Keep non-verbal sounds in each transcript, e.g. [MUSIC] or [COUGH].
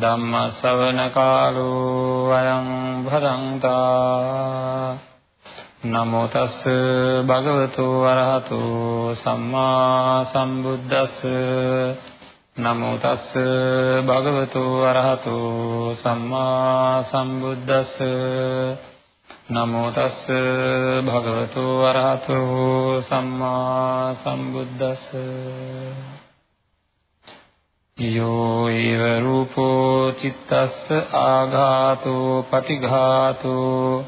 ධම්මස්සවනකාලෝ අයං භදංතා නමෝ තස් භගවතු වරහතු සම්මා සම්බුද්දස්ස නමෝ තස් භගවතු වරහතු සම්මා සම්බුද්දස්ස නමෝ තස් භගවතු වරහතෝ සම්මා සම්බුද්දස්ස යෝ ඊව රූපෝ චිත්තස්ස ආඝාතෝ පටිඝාතෝ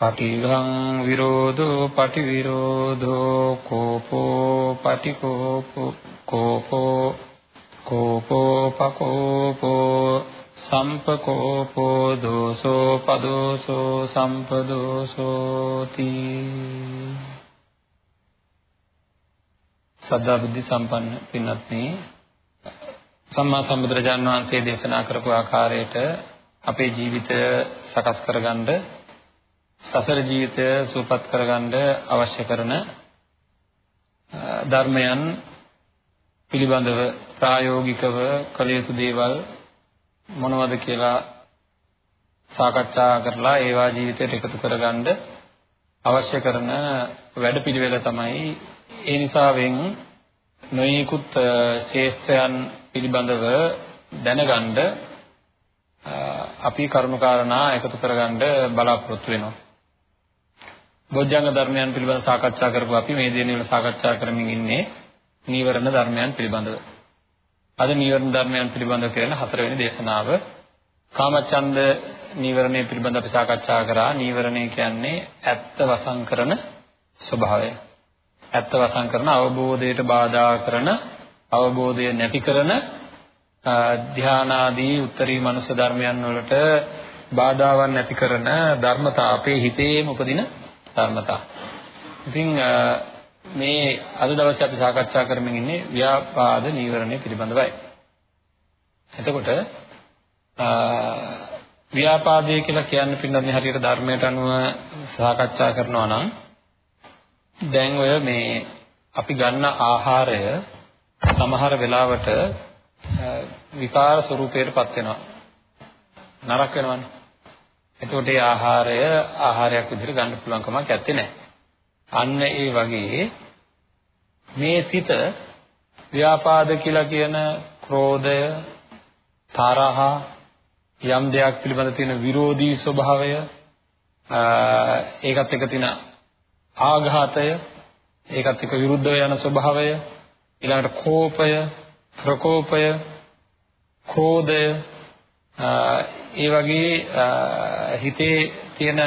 පටිඝං විරෝධෝ පටිවිරෝධෝ කෝපෝ පටිකෝපෝ කෝපෝ කෝපෝ පකෝපෝ සම්පකෝපෝ දෝසෝ පදෝසෝ සම්පදෝසෝති සදා බුද්ධ සම්පන්න පින්වත්නි සම්මා සම්බුදුරජාණන් වහන්සේ දේශනා කරපු ආකාරයට අපේ ජීවිතය සකස් කරගන්න සසර ජීවිතය සූපත් කරගන්න අවශ්‍ය කරන ධර්මයන් පිළිබඳව ප්‍රායෝගිකව කළ යුතු දේවල් මොනවද කියලා සාකච්ඡා කරලා ඒවා ජීවිතයට එකතු කරගන්න අවශ්‍ය කරන වැඩපිළිවෙල තමයි ඒ නිසාවෙන් නොයෙකුත් ශේෂ්ත්‍රයන් පිළිබඳව දැනගන්න අපි කරුණාකාරණා එකතු කරගන්න බලාපොරොත්තු වෙනවා. බොජ්ජංග ධර්මයන් පිළිබඳව සාකච්ඡා කරපුව අපි මේ දිනවල සාකච්ඡා කරමින් ඉන්නේ නීවරණ ධර්මයන් පිළිබඳව. අද නීවරණ ධර්මයන් පිළිබඳව කරන හතරවෙනි දේශනාව කාමචන්ද නීවරණය පිළිබඳව අපි සාකච්ඡා කරා. නීවරණය කියන්නේ ඇත්ත වසං කරන ස්වභාවය. ඇත්ත වසං කරන අවබෝධයට බාධා කරන අවබෝධය නැති කරන ධානාදී උත්තරී මනුෂ්‍ය ධර්මයන් වලට බාධාවන් නැති කරන ධර්මතා අපේ හිතේම උපදින ධර්මතා. ඉතින් මේ අද දවසේ අපි සාකච්ඡා කරමින් ඉන්නේ ව්‍යාපාද නීවරණය පිළිබඳවයි. එතකොට ව්‍යාපාදය කියලා කියන්න පින්නන්නේ හරියට ධර්මයට අනුව සාකච්ඡා කරනවා නම් දැන් ඔය මේ අපි ගන්න ආහාරය සමහර වෙලාවට විකාර ස්වරූපයකටපත් වෙනවා. නරක වෙනවනේ. එතකොට ඒ ආහාරය ආහාරයක් විදිහට ගන්න පුළුවන් කමක් නැත්තේ නෑ. අන්න ඒ වගේ මේ සිත ව්‍යාපාද කියලා කියන ක්‍රෝධය තරහ යම් දෙයක් පිළිබඳ තියෙන විරෝධී ස්වභාවය ඒකත් එක්ක තියෙන ආඝාතය ඒකත් එක්ක විරුද්ධව යන ස්වභාවය ඊළඟට කෝපය ප්‍රකෝපය ක්‍රෝධය ඒ වගේ හිතේ තියෙන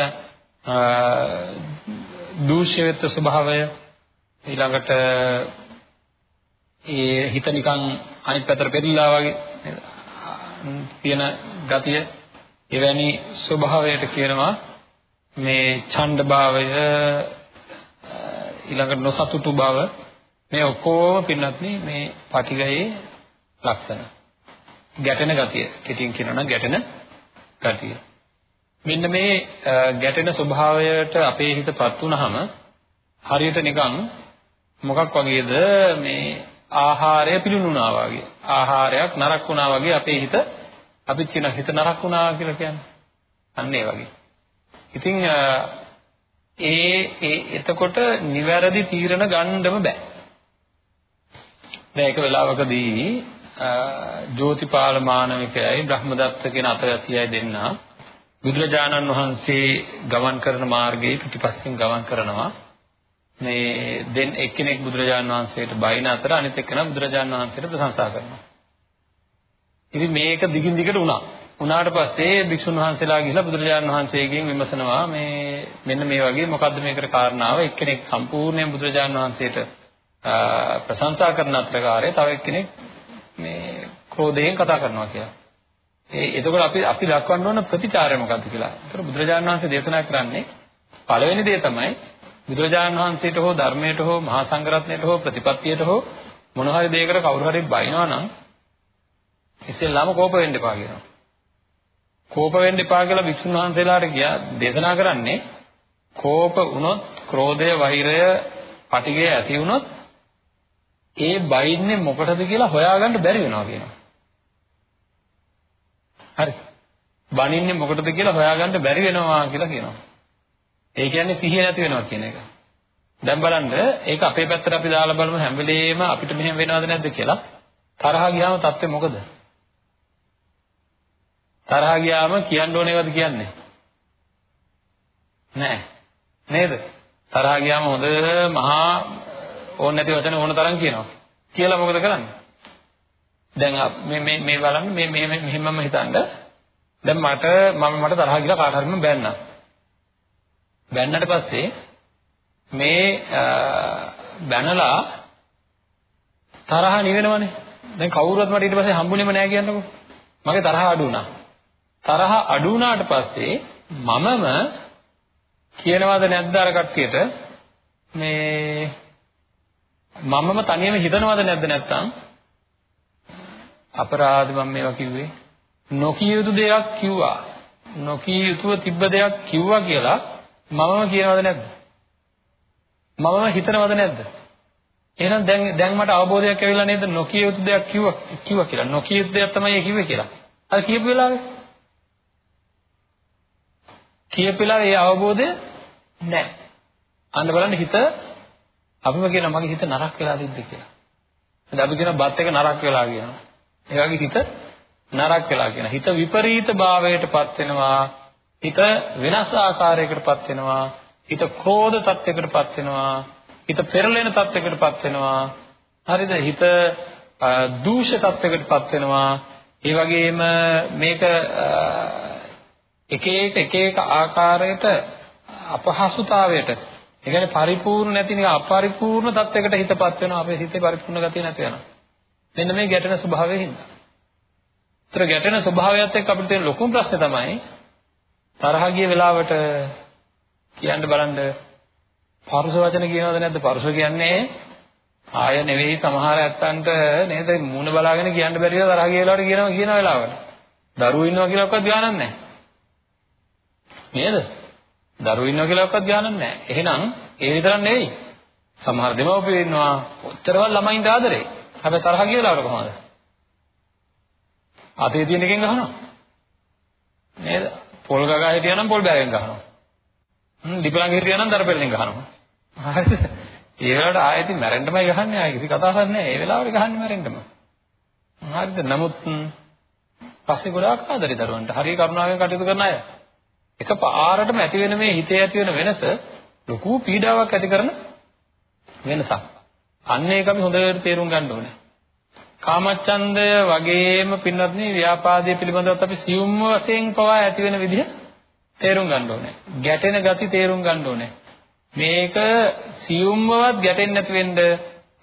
දූෂ්‍ය වෙත්ත ස්වභාවය ඊළඟට ඒ හිත නිකන් අනිත් පැත්තට පෙරලා වගේ තියෙන ගතිය එවැනි ස්වභාවයට කියනවා මේ ඡණ්ඩ භාවය ඊළඟට නොසතුටු බව. මේ ඔක්කොම පින්නත්නි මේ පටිගයේ ලක්ෂණ. ගැටෙන ගතිය. කෙටියෙන් කියනවා නම් ගැටෙන ගතිය. මෙන්න මේ ගැටෙන ස්වභාවයට අපේ හිතපත් වුනහම හරියට නිකන් මොකක් වගේද මේ ආහාරය පිළිනුණා වගේ. ආහාරයක් නරක වුණා වගේ අපේ හිත අපි කියන හිත නරක වුණා කියලා කියන්නේ. අන්න ඒ වගේ. ඉතින් ඒ ඒ එතකොට නිවැරදි තීරණ ගන්නම බෑ. දැන් එක වෙලාවකදී ජෝතිපාල මානවිකයයි බ්‍රහ්මදත්ත කියන අතවැසියයි දෙන්නා බුදුරජාණන් වහන්සේ ගමන් කරන මාර්ගයේ පිටිපස්සෙන් ගමන් කරනවා මේ දෙන් එක්කෙනෙක් බුදුරජාණන් වහන්සේට බයින අතර අනිත් එක්කෙනා බුදුරජාණන් වහන්සේට ප්‍රශංසා කරනවා. ඉතින් මේක දිගින් දිගට වුණා. උනාට පස්සේ භික්ෂුන් වහන්සේලා ගිහිල්ලා බුදුරජාණන් වහන්සේගෙන් විමසනවා මේ මෙන්න මේ වගේ මොකද්ද මේකට කාරණාව එක්කෙනෙක් සම්පූර්ණයෙන් බුදුරජාණන් වහන්සේට ප්‍රශංසා කරන අතරකාරයේ තව එක්කෙනෙක් මේ ක්‍රෝධයෙන් කතා කරනවා කියලා. ඒ එතකොට අපි අපි දක්වන්න ඕන ප්‍රතිචාරය මොකක්ද කියලා. ඒතර බුදුරජාණන් වහන්සේ දේශනා කරන්නේ පළවෙනි දේ තමයි බුදුරජාණන් වහන්සේට හෝ ධර්මයට හෝ මහා සංඝරත්නයට හෝ ප්‍රතිපත්තියට හෝ මොන හරි දෙයකට කවුරු හරි බයිනවා නම් ඉස්සෙල්ලාම කෝප වෙන්න එපා කියනවා. කෝප වෙන්න එපා කියලා වික්ෂුන් වහන්සේලාට ගියා දේශනා කරන්නේ කෝප වුණොත් ක්‍රෝධය වෛරය පටිගය ඇති වුණොත් ඒ බයින්නේ මොකටද කියලා හොයාගන්න බැරි වෙනවා කියනවා. හරි. බනින්නේ මොකටද කියලා හොයාගන්න බැරි වෙනවා කියලා කියනවා. ඒ කියන්නේ සිහිය නැති වෙනවා කියන එක. දැන් බලන්න ඒක අපේ පැත්තට අපි දාලා බලමු හැම වෙලේම අපිට මෙහෙම වෙනවද නැද්ද කියලා. තරහ ගියාම තත්ත්වය මොකද? තරහ ගියාම කියන්න ඕනේවද කියන්නේ? නෑ. නේද? තරහ ගියාම හොඳ මහා ඕන නැති වචන ඕන තරම් කියනවා. කියලා මොකද කරන්නේ? දැන් මේ මේ මේ බලන්න මේ මේ මෙහෙමම හිතන්න. දැන් මට මම මට තරහ ගිහලා කාට හරි මම බැන්නා. බැන්නට පස්සේ මේ බැනලා තරහ නිවෙනවනේ. දැන් කවුරුවත් මට ඊට පස්සේ හම්බුනේම නෑ කියන්නකෝ. මගේ තරහ අඩු වුණා. තරහ අඩු වුණාට පස්සේ මමම කියනවාද නැද්ද අර කට්ටියට මේ මමම තනියම හිතනවද නැද්ද නැත්තම්? අපරාධ මම මේවා කිව්වේ. නොකිය යුතු දෙයක් කිව්වා. නොකිය යුතුව තිබ්බ දෙයක් කිව්වා කියලා මමම කියනවද නැද්ද? මමම හිතනවද නැද්ද? එහෙනම් දැන් දැන් මට අවබෝධයක් ඇවිල්ලා නේද? නොකිය යුතු දෙයක් කිව්වා කිව්වා කියලා. නොකිය යුතු දෙයක් තමයි කිව්වේ කියලා. අර කියපු වෙලාවේ? කියපිලා ඒ අවබෝධය නැහැ. අන්න බලන්න හිත අපිම කියනවා මගේ හිත නරක වෙලා තිබ්බ කියලා. දැන් අපි කියන බත් එක නරක වෙලා කියනවා. ඒ වගේ හිත නරක වෙලා කියන. හිත විපරීත භාවයටපත් වෙනවා. හිත වෙනස් ආකාරයකටපත් වෙනවා. හිත ක්‍රෝධ තත්යකටපත් වෙනවා. හිත පෙරලෙන තත්යකටපත් වෙනවා. හරිද? හිත දූෂ තත්යකටපත් වෙනවා. ඒ වගේම මේක එක එක එක එක ආකාරයට අපහසුතාවයට ඒ කියන්නේ පරිපූර්ණ නැති නිකන් අපරිපූර්ණ තත්යකට හිතපත් වෙනවා අපේ හිතේ පරිපූර්ණ ගතිය නැති වෙනවා මෙන්න මේ ගැටෙන ස්වභාවයෙන් හින්දා. ඒතර ගැටෙන ස්වභාවයත් එක්ක අපිට තියෙන ලොකුම ප්‍රශ්නේ තමයි තරහ ගිය වෙලාවට කියන්න බලන්න පරුස වචන කියනවද නැද්ද පරුස කියන්නේ ආය නෙවෙයි සමහර ඇත්තන්ට නේද මූණ බලාගෙන කියන්න බැරිව තරහ ගිය වෙලාවට කියනවා කියන වෙලාවට දරුවෝ ඉන්නවා කියලාවත් ගානක් නැහැ නේද? දරුවෝ ඉන්නවා කියලාවත් ගානක් නැහැ. එහෙනම් ඒ විතරක් නෙවෙයි. සමහර දෙමව්පියෝ ඉන්නවා කොච්චරවත් ළමයින්ට ආදරේ. හැබැයි තරහ කියලාවට කොහොමද? අතේ තියෙන එකෙන් ගහනවා. නේද? පොල් ගගා හිටියනම් පොල් බෑගෙන් ගහනවා. හ්ම් ඩිපලං හිටියනම් දරපෙල්ලෙන් ගහනවා. හරිද? ඒ වෙලාවට ආයෙත් මැරෙන්නමයි ගහන්නේ ආයෙ කිසි කතාවක් නැහැ. ඒ වෙලාවට ගහන්නේ මැරෙන්නම. හරිද? නමුත් පස්සේ ගොඩාක් ආදරේ දරුවන්ට. හරිය කරුණාවෙන් කටයුතු කරන අය. එක පාරටම ඇති වෙන මේ හිතේ ඇති වෙන වෙනස ලොකු පීඩාවක් ඇති කරන වෙනසක්. අන්න ඒක අපි හොඳට තේරුම් ගන්න ඕනේ. කාමච්ඡන්දය වගේම පින්වත්නි ව්‍යාපාදයේ පිළිබඳවත් අපි සියුම් වශයෙන් පවා ඇති වෙන විදිහ තේරුම් ගන්න ඕනේ. ගැටෙන ගති තේරුම් ගන්න ඕනේ. මේක සියුම්මවත් ගැටෙන්නේ නැති වෙන්න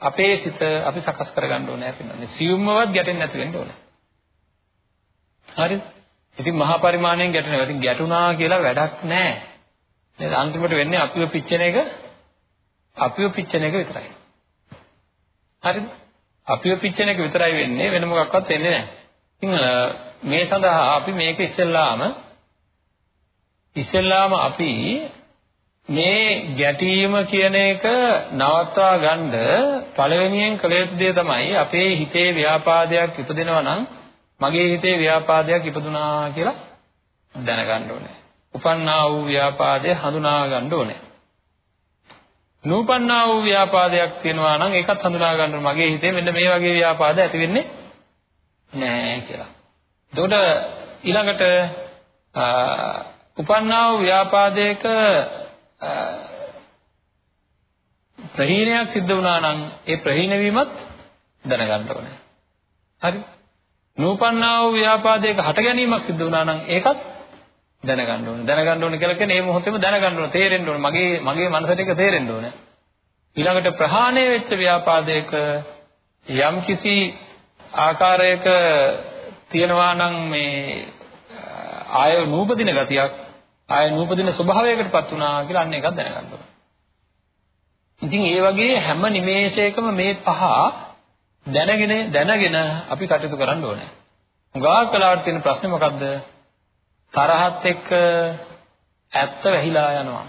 අපේ සිත අපි සකස් කරගන්න ඕනේ පින්වත්නි. සියුම්මවත් ගැටෙන්නේ නැති වෙන්න ඕනේ. හරිද? ඉතින් මහා පරිමාණයෙන් ගැටෙනවා. ඉතින් ගැටුණා කියලා වැඩක් නැහැ. නේද? අන්තිමට වෙන්නේ අපිව පිච්චෙන එක අපිව පිච්චෙන එක විතරයි. හරිද? අපිව පිච්චෙන එක විතරයි වෙන්නේ වෙන මොකක්වත් වෙන්නේ නැහැ. ඉතින් මේ සඳහා අපි මේක ඉස්සෙල්ලාම ඉස්සෙල්ලාම අපි මේ ගැටීම කියන එක නවත්වා ගන්න පළවෙනියෙන් කළ යුතු දේ තමයි අපේ හිතේ ව්‍යාපාදයක් ඉපදෙනවා නම් මගේ හිතේ ව්‍යාපාදයක් ඉපදුනා කියලා දැනගන්න ඕනේ. උපන්නා වූ ව්‍යාපාදය හඳුනා ගන්න ඕනේ. නූපන්නා වූ ව්‍යාපාදයක් තියෙනවා නම් ඒකත් හඳුනා ගන්න මගේ හිතේ මෙන්න මේ වගේ ව්‍යාපාද ඇති වෙන්නේ නැහැ කියලා. එතකොට ඊළඟට උපන්නා වූ ව්‍යාපාදයක ප්‍රහීනයක් සිද්ධ වුණා නම් ඒ ප්‍රහීන වීමත් දැනගන්න ඕනේ. හරි? නූපන්නා වූ ව්‍යාපාදයක හට ගැනීමක් සිද්ධ වුණා නම් ඒකත් දැනගන්න ඕනේ. දැනගන්න ඕනේ කියලා කියන්නේ මේ මොහොතේම දැනගන්න ඕනේ. තේරෙන්න ඕනේ. මගේ මගේ මනසට ඒක තේරෙන්න ඕනේ. ඊළඟට ප්‍රහාණය වෙච්ච ව්‍යාපාදයක යම් කිසි ආකාරයක තියෙනවා නම් මේ ආය නූපදින ගතියක් ආය නූපදින ස්වභාවයකටපත් වුණා කියලා අන්න එකක් දැනගන්න ඕනේ. ඉතින් ඒ වගේ හැම නිමේෂයකම මේ පහ දැනගෙන දැනගෙන අපි කටයුතු කරන්න ඕනේ. උගාක් කලාවට තියෙන ප්‍රශ්නේ මොකද්ද? තරහත් එක්ක ඇත්ත වැහිලා යනවා.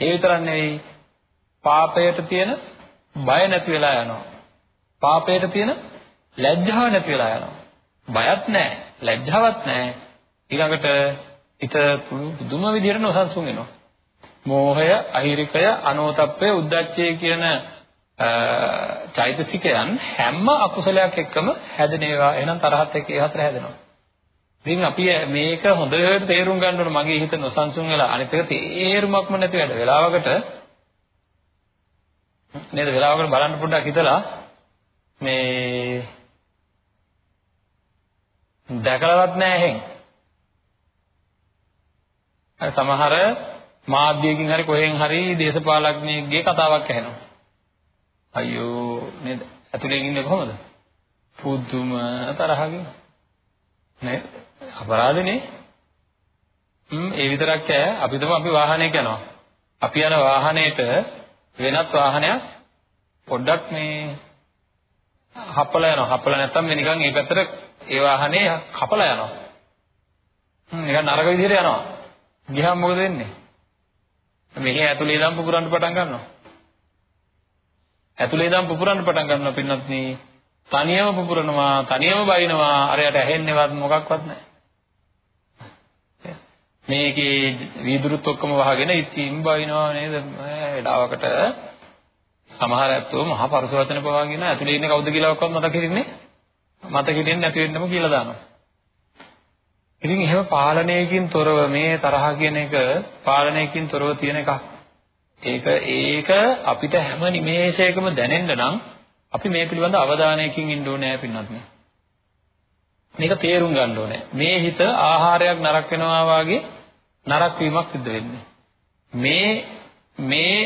ඒ විතරක් නෙවෙයි පාපයට තියෙන බය නැති වෙලා යනවා. පාපයට තියෙන ලැජ්ජාව නැති වෙලා යනවා. බයත් නැහැ, ලැජ්ජාවක් නැහැ. ඊළඟට හිත පුදුම විදිහට නොසන්සුන් වෙනවා. මෝහය, අහිරිකය, අනෝතප්පය, උද්දච්චය කියන චෛතසිකයන් හැම අකුසලයක් එක්කම හැදෙන ඒවා. එහෙනම් තරහත් එක්ක ඒ හතර හැදෙනවා. ඉතින් අපි මේක හොඳට තේරුම් ගන්න ඕන මගේ හිත නොසන්සුන් වෙලා අනිත් එක තේරුමක්ම නැති වැඩ. වෙලාවකට නේද වෙලාවකට බලන්න පොඩ්ඩක් හිතලා මේ දැකලවත් නැහැ එහෙන්. අර සමහර මාධ්‍යකින් හරි කොහෙන් හරි දේශපාලඥයෙක්ගේ කතාවක් ඇහෙනවා. අයියෝ නේද? ඇතුලේ ඉන්නේ කොහමද? පුදුම තරහකින්. නේද? අපරාධනේ. හ්ම් ඒ විතරක් ඈ අපි තමයි අපි වාහනයක යනවා. අපි යන වාහනේට වෙනත් වාහනයක් පොඩ්ඩක් මේ හපලා යනවා. හපලා නැත්තම් මේ නිකන් ඒ පැත්තට ඒ වාහනේ කපලා යනවා. හ්ම් නිකන් නරක විදිහට යනවා. ගියාම මොකද වෙන්නේ? මෙහි ඇතුලේ ඉඳන් පුපුරන්න පටන් ගන්නවා. ඇතුලේ ඉඳන් පුපුරන්න පටන් ගන්නවා පින්නත් නේ. තනියම පුපුරනවා, තනියම බයිනවා. අරයට ඇහෙන්නේවත් මොකක්වත් නැහැ. මේකේ වීදුරුත් ඔක්කොම වහගෙන ඉතින් බයිනවා නේද? එඩාවකට සමහර ඇත්තෝ මහා පරස වචන පවාගෙන ඇතුලේ ඉන්නේ කවුද කියලා ඔක්කොම මතක හිටින්නේ මතක හිටින්නේ නැති වෙන්නම කියලා දානවා. ඉතින් එහෙම පාලනයකින් තොරව මේ තරහ කියන එක පාලනයකින් තොරව තියෙන එකක්. ඒක ඒක අපිට හැම නිමේෂයකම දැනෙන්න නම් අපි මේ පිළිබඳ අවධානයකින් ඉන්න ඕනේ පින්නත් නේ. මේක තේරුම් ගන්න ඕනේ. මේ හිත ආහාරයක් නරක වෙනවා වාගේ නරක වීමක් සිද්ධ වෙන්නේ. මේ මේ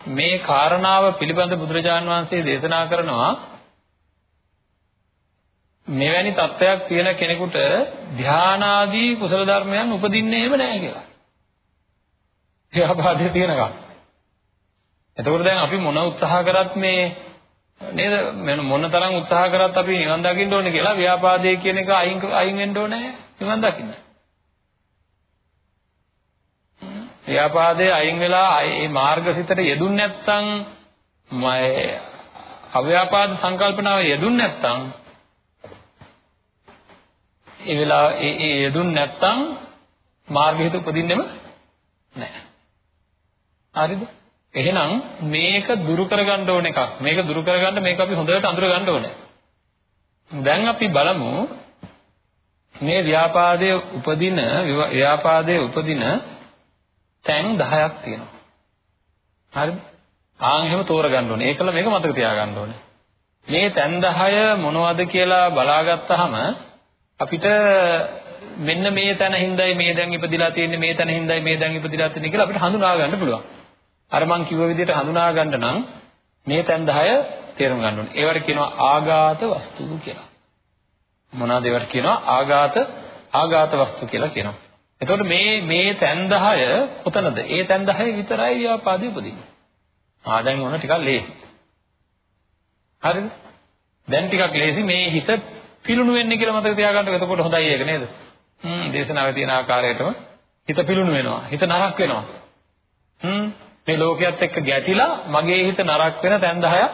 මේ කාරණාව පිළිබඳ බුදුරජාන් වහන්සේ දේශනා කරනවා මෙවැනි තත්වයක් තියෙන කෙනෙකුට ධානාදී කුසල ධර්මයන් උපදින්නේම නැහැ කියලා. ව්‍යාපාදයේ තියෙනකම්. එතකොට දැන් අපි මොන උත්සාහ කරත් මේ නේද මොන තරම් උත්සාහ කරත් අපි නිවන් දකින්න ඕනේ කියලා ව්‍යාපාදයේ කියන එක අයින් අයින් වෙන්න ඕනේ නිවන් දකින්න. ව්‍යාපාදයේ අයින් වෙලා මේ මාර්ගසිතට යෙදුන් නැත්නම් අව්‍යාපාද සංකල්පනාව යෙදුන් නැත්නම් ඒ වෙලාව ඒ ඒ යෙදුන් නැත්නම් මාර්ගහිත උපදින්නෙම නැහැ. හරිද? එහෙනම් මේක දුරු කරගන්න ඕන එකක්. මේක දුරු කරගන්න මේක අපි හොඳට අඳුර ගන්න ඕනේ. දැන් අපි බලමු මේ ව්‍යාපාදයේ උපදින ව්‍යාපාදයේ උපදින තැන් 10ක් තියෙනවා. හරිද? ආන් එහෙම තෝරගන්න ඕනේ. ඒකල මේක මතක තියාගන්න ඕනේ. මේ තැන් 10 මොනවද කියලා බලාගත්තාම අපිට මෙන්න මේ තැන හිඳයි මේ දැන් ඉපදිලා තියෙන්නේ මේ තැන හිඳයි මේ දැන් ඉපදිලා තියෙන්නේ කියලා අපිට හඳුනා ගන්න පුළුවන්. අර මං කිව්ව විදිහට හඳුනා ගන්න නම් මේ තැන් 10 තේරුම් ගන්න ඕනේ. ඒවට කියනවා ආඝාත වස්තු කියලා. මොනවාද ඒවට කියනවා ආඝාත ආඝාත වස්තු කියලා කියනවා. එතකොට මේ මේ තැන් 10 කොතනද? ඒ තැන් 10 විතරයි ව්‍යාපාදේ උපදින්නේ. ආ දැන් ඕන ටිකක් ලේසි. හරිද? දැන් ටිකක් ලේසි මේ හිත පිලුණු වෙන්නේ කියලා මතක තියාගන්න. එතකොට හොඳයි ඒක නේද? හ්ම් දේශනාවේ තියෙන ආකාරයටම හිත පිලුණු වෙනවා. හිත නරක වෙනවා. හ්ම් මේ ලෝකයක් එක්ක ගැටිලා මගේ හිත නරක වෙන තැන් 10ක්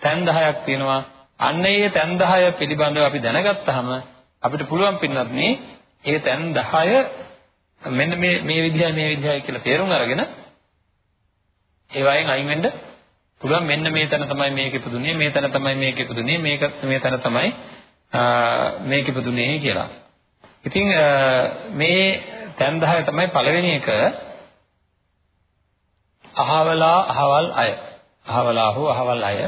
තැන් 10ක් තියෙනවා. අන්න ඒ තැන් 10 පිළිබඳව අපි දැනගත්තාම අපිට පුළුවන් පින්නත් මේ ඒ තැන් 10 මෙන්න මේ මේ විදිහයි මේ විදිහයි කියලා තේරුම් අරගෙන ඒ වයින් අයින් වෙන්න පුළුවන් මෙන්න මේ තැන තමයි මේක ඉපදුනේ මේ තැන තමයි මේක ඉපදුනේ මේක මේ තැන තමයි මේක ඉපදුනේ කියලා. ඉතින් මේ තැන් 10 තමයි පළවෙනි එක අහවලා අහවල් අය. අහවලා හෝ අහවල් අය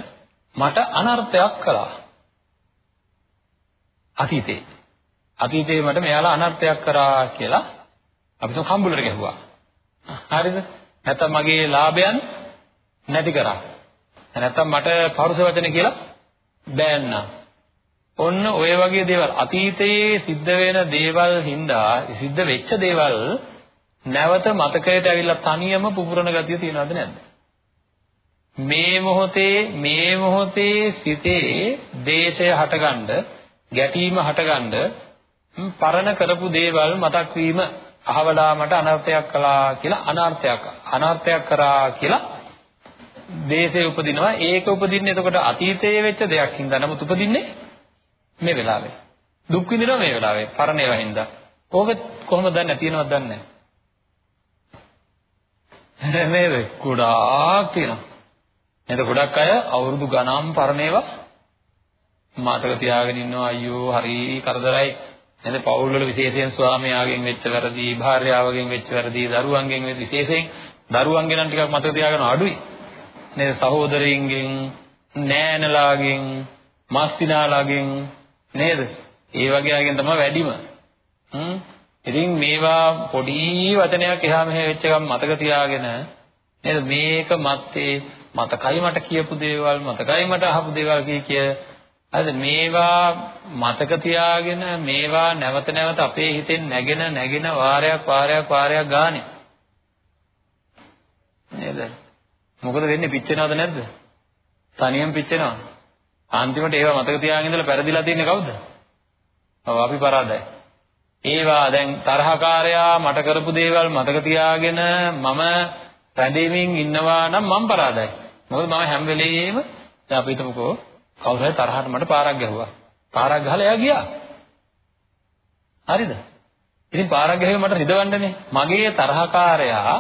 මට අනර්ථයක් කළා. අතීතේ. අතීතේ මට මෙයාලා අනර්ථයක් කරා කියලා අපි තම කම්බුලට ගැහුවා. හරිද? නැත්නම් මගේ ලාභයන් නැති කරා. නැත්නම් මට පරුස වචන කියලා බෑන්නා. ඔන්න ඔය වගේ දේවල් අතීතයේ සිද්ධ වෙන දේවල් හින්දා සිද්ධ වෙච්ච දේවල් නැවත මතකයට ඇවිල්ලා තනියම පුපුරන ගතිය තියෙනවද නැද්ද? මේ මොහොතේ මේ මොහොතේ සිතේ දේශය හටගන්න ගැටීම හටගන්න පරණ කරපු දේවල් මතක් වීම අහවලා මට අනර්ථයක් කළා කියලා අනර්ථයක් අනර්ථයක් කරා කියලා දේශේ උපදිනවා. ඒක උපදින්නේ එතකොට අතීතයේ වෙච්ච දෙයක් හින්දා. නමුත් උපදින්නේ මේ වෙලාවේ. දුක් විඳිනවා මේ වෙලාවේ. පරණ ඒවා හින්දා ඕක කොහොමද දන්නේ? තියෙනවද දන්නේ නැහැ. නේද ගොඩාක් තියෙනවා නේද ගොඩක් අය අවුරුදු ගණන් පරණ ඒවා මතක තියාගෙන ඉන්නවා අයියෝ හරි කරදරයි. නේද පවුල් වල විශේෂයෙන් ස්වාමියාගෙන් වෙච්ච වැරදි භාර්යාවගෙන් වෙච්ච වැරදි දරුවන්ගෙන් වෙච්ච විශේෂයෙන් දරුවන්ගෙන් නම් ටිකක් මතක තියාගන්න අඩුයි. නේද? සහෝදරයින්ගෙන් නෑනලාගෙන් මස්තිනාලාගෙන් නේද? ඒ වගේ අයගෙන් තමයි වැඩිම. හ්ම්? ඉතින් මේවා පොඩි වචනයක් එහා මෙහෙ වෙච්ච ගමන් මතක තියාගෙන නේද? මේක මත්තේ මතකයි මට කියපු දේවල් මතකයි මට අහපු දේවල් කිය කිය. හරිද? මේවා මතක තියාගෙන මේවා නැවත නැවත අපේ හිතෙන් නැගෙන නැගෙන වාරයක් වාරයක් වාරයක් ගානේ. නේද? මොකද වෙන්නේ? පිච්චෙනවද නැද්ද? තනියම පිච්චෙනවා. අන්තිමට ඒවා මතක තියාගෙන ඉඳලා පෙරදිලා තියන්නේ කවුද? ඔව් අපි පරාදයි. ඒවා දැන් තරහකාරයා මට කරපු දේවල් මතක තියාගෙන මම රැඳෙමින් ඉන්නවා නම් මම පරාදයි මොකද මම හැම වෙලෙම දැන් අපි හිතමුකෝ කවුරු හරි තරහට මට පාරක් ගැහුවා. පාරක් ගහලා එයා ගියා. හරිද? ඉතින් පාරක් ගැහුවේ මට රිදවන්නනේ. මගේ තරහකාරයා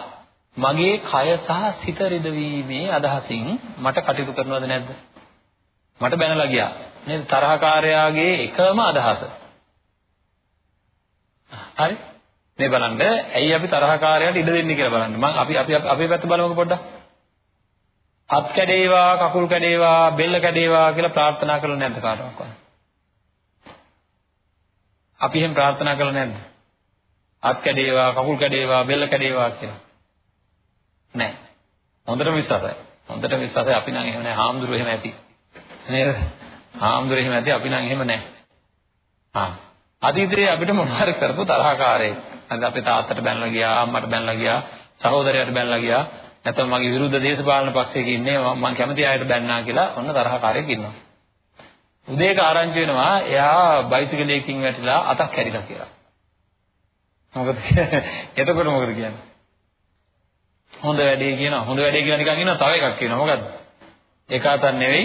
මගේ කය සහ සිත රිදවීමේ අදහසින් මට කටයුතු කරනවද නැද්ද? මට බැනලා ගියා. නේද? තරහකාරයාගේ එකම අදහස. හරි? මේ බලන්න ඇයි අපි තරහකාරයාට ඉඩ දෙන්නේ කියලා බලන්න. මම අපි අපි අපේ පැත්ත බලමුකෝ පොඩ්ඩක්. අත් කැඩේවා කකුල් කැඩේවා බෙල්ල කැඩේවා කියලා ප්‍රාර්ථනා කළේ නැද්ද කාටවත්? අපි එහෙම ප්‍රාර්ථනා කළේ නැද්ද? අත් කැඩේවා කකුල් කැඩේවා බෙල්ල කැඩේවා කියලා. නැහැ. හොඳටම විශ්වාසයි. හොඳටම විශ්වාසයි අපි නම් එහෙම නැහැ. හාමුදුරුවෝ එහෙම ඇති. නේද? හාමුදුරුවෝ එහෙම ඇති අපි නම් එහෙම නැහැ. ආ. අතීතයේ අපිට මොනවාරි කරපු තරහකාරයෙක්. අද අපේ තාත්තට බැනලා ගියා, අම්මට බැනලා ගියා, සහෝදරයාට බැනලා ගියා. නැත්නම් මගේ විරුද්ධ දේශපාලන පක්ෂයක ඉන්නේ මම කැමති අයට බැන්නා කියලා ඔන්න තරහකාරයෙක් ඉන්නවා. උදේක ආරංචි වෙනවා එයා බයිසිකලයකින් වැටිලා අතක් කැඩිලා කියලා. මොකද [LAUGHS] එතකොට මොකද කියන්නේ? හොඳ වැඩේ කියනවා. හොඳ වැඩේ කියලා නිකන් ඉන්නවා තව එකක් කියනවා. මොකද්ද? ඒක අතක් නෙවෙයි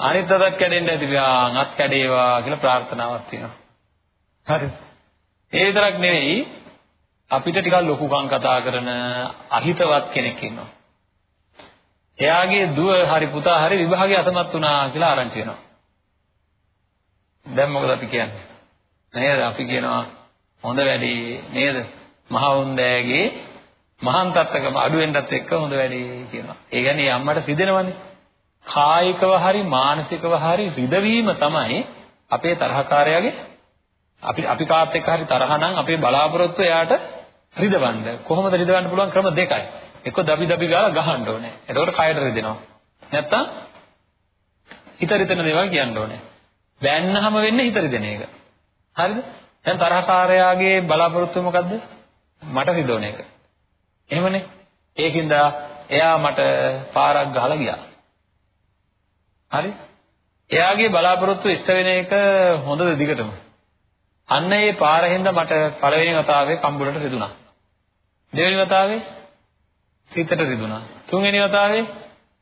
අනිත් අතක් කැඩෙන්න ඇති බෑ. අත් කැඩේවා කියලා ප්‍රාර්ථනාවක් තියෙනවා. හරි. ඒ විතරක් නෙවෙයි අපිට ටිකක් ලොකුකම් කතා කරන අහිතවත් කෙනෙක් ඉන්නවා. එයාගේ දුව හරි පුතා හරි විභාගයේ අසමත් වුණා කියලා ආරංචි වෙනවා. දැන් මොකද අපි කියන්නේ? නේද? අපි කියනවා හොඳ වැඩේ නේද? මහවුන්දෑගේ මහාන් තත්ත්වකම අඩු වෙන්නත් එක්ක හොඳ වැඩේ කියනවා. ඒ කියන්නේ අම්මට රිදෙනවනේ. කායිකව හරි මානසිකව හරි රිදවීම තමයි අපේ තරහකාරයාගේ අපි අපි කාත් එක්ක හරි තරහ නම් අපේ බලාපොරොත්තු එයාට රිදවන්න. කොහොමද රිදවන්න පුළුවන් ක්‍රම දෙකයි. එක්ක දබි දබි ගාලා ගහන්න ඕනේ. එතකොට කයට රිදෙනවා. නැත්තම් හිත රිදෙන දේවල් කියන්න ඕනේ. බැන්නහම වෙන්නේ හිත රිදෙන එක. හරිද? දැන් තරහකාරයාගේ බලාපොරොත්තුව මොකද්ද? මට රිදවන එක. එහෙමනේ. ඒකින්ද එයා මට පාරක් ගහලා ගියා. හරි? එයාගේ බලාපොරොත්තු ඉෂ්ට වෙන එක හොඳද දිගටම? අන්න ඒ පාරින්ද මට පළවෙනි වතාවේ කම්බුලට රිදුනා. දෙවෙනි වතාවේ සිතට රිදුනා. තුන්වෙනි වතාවේ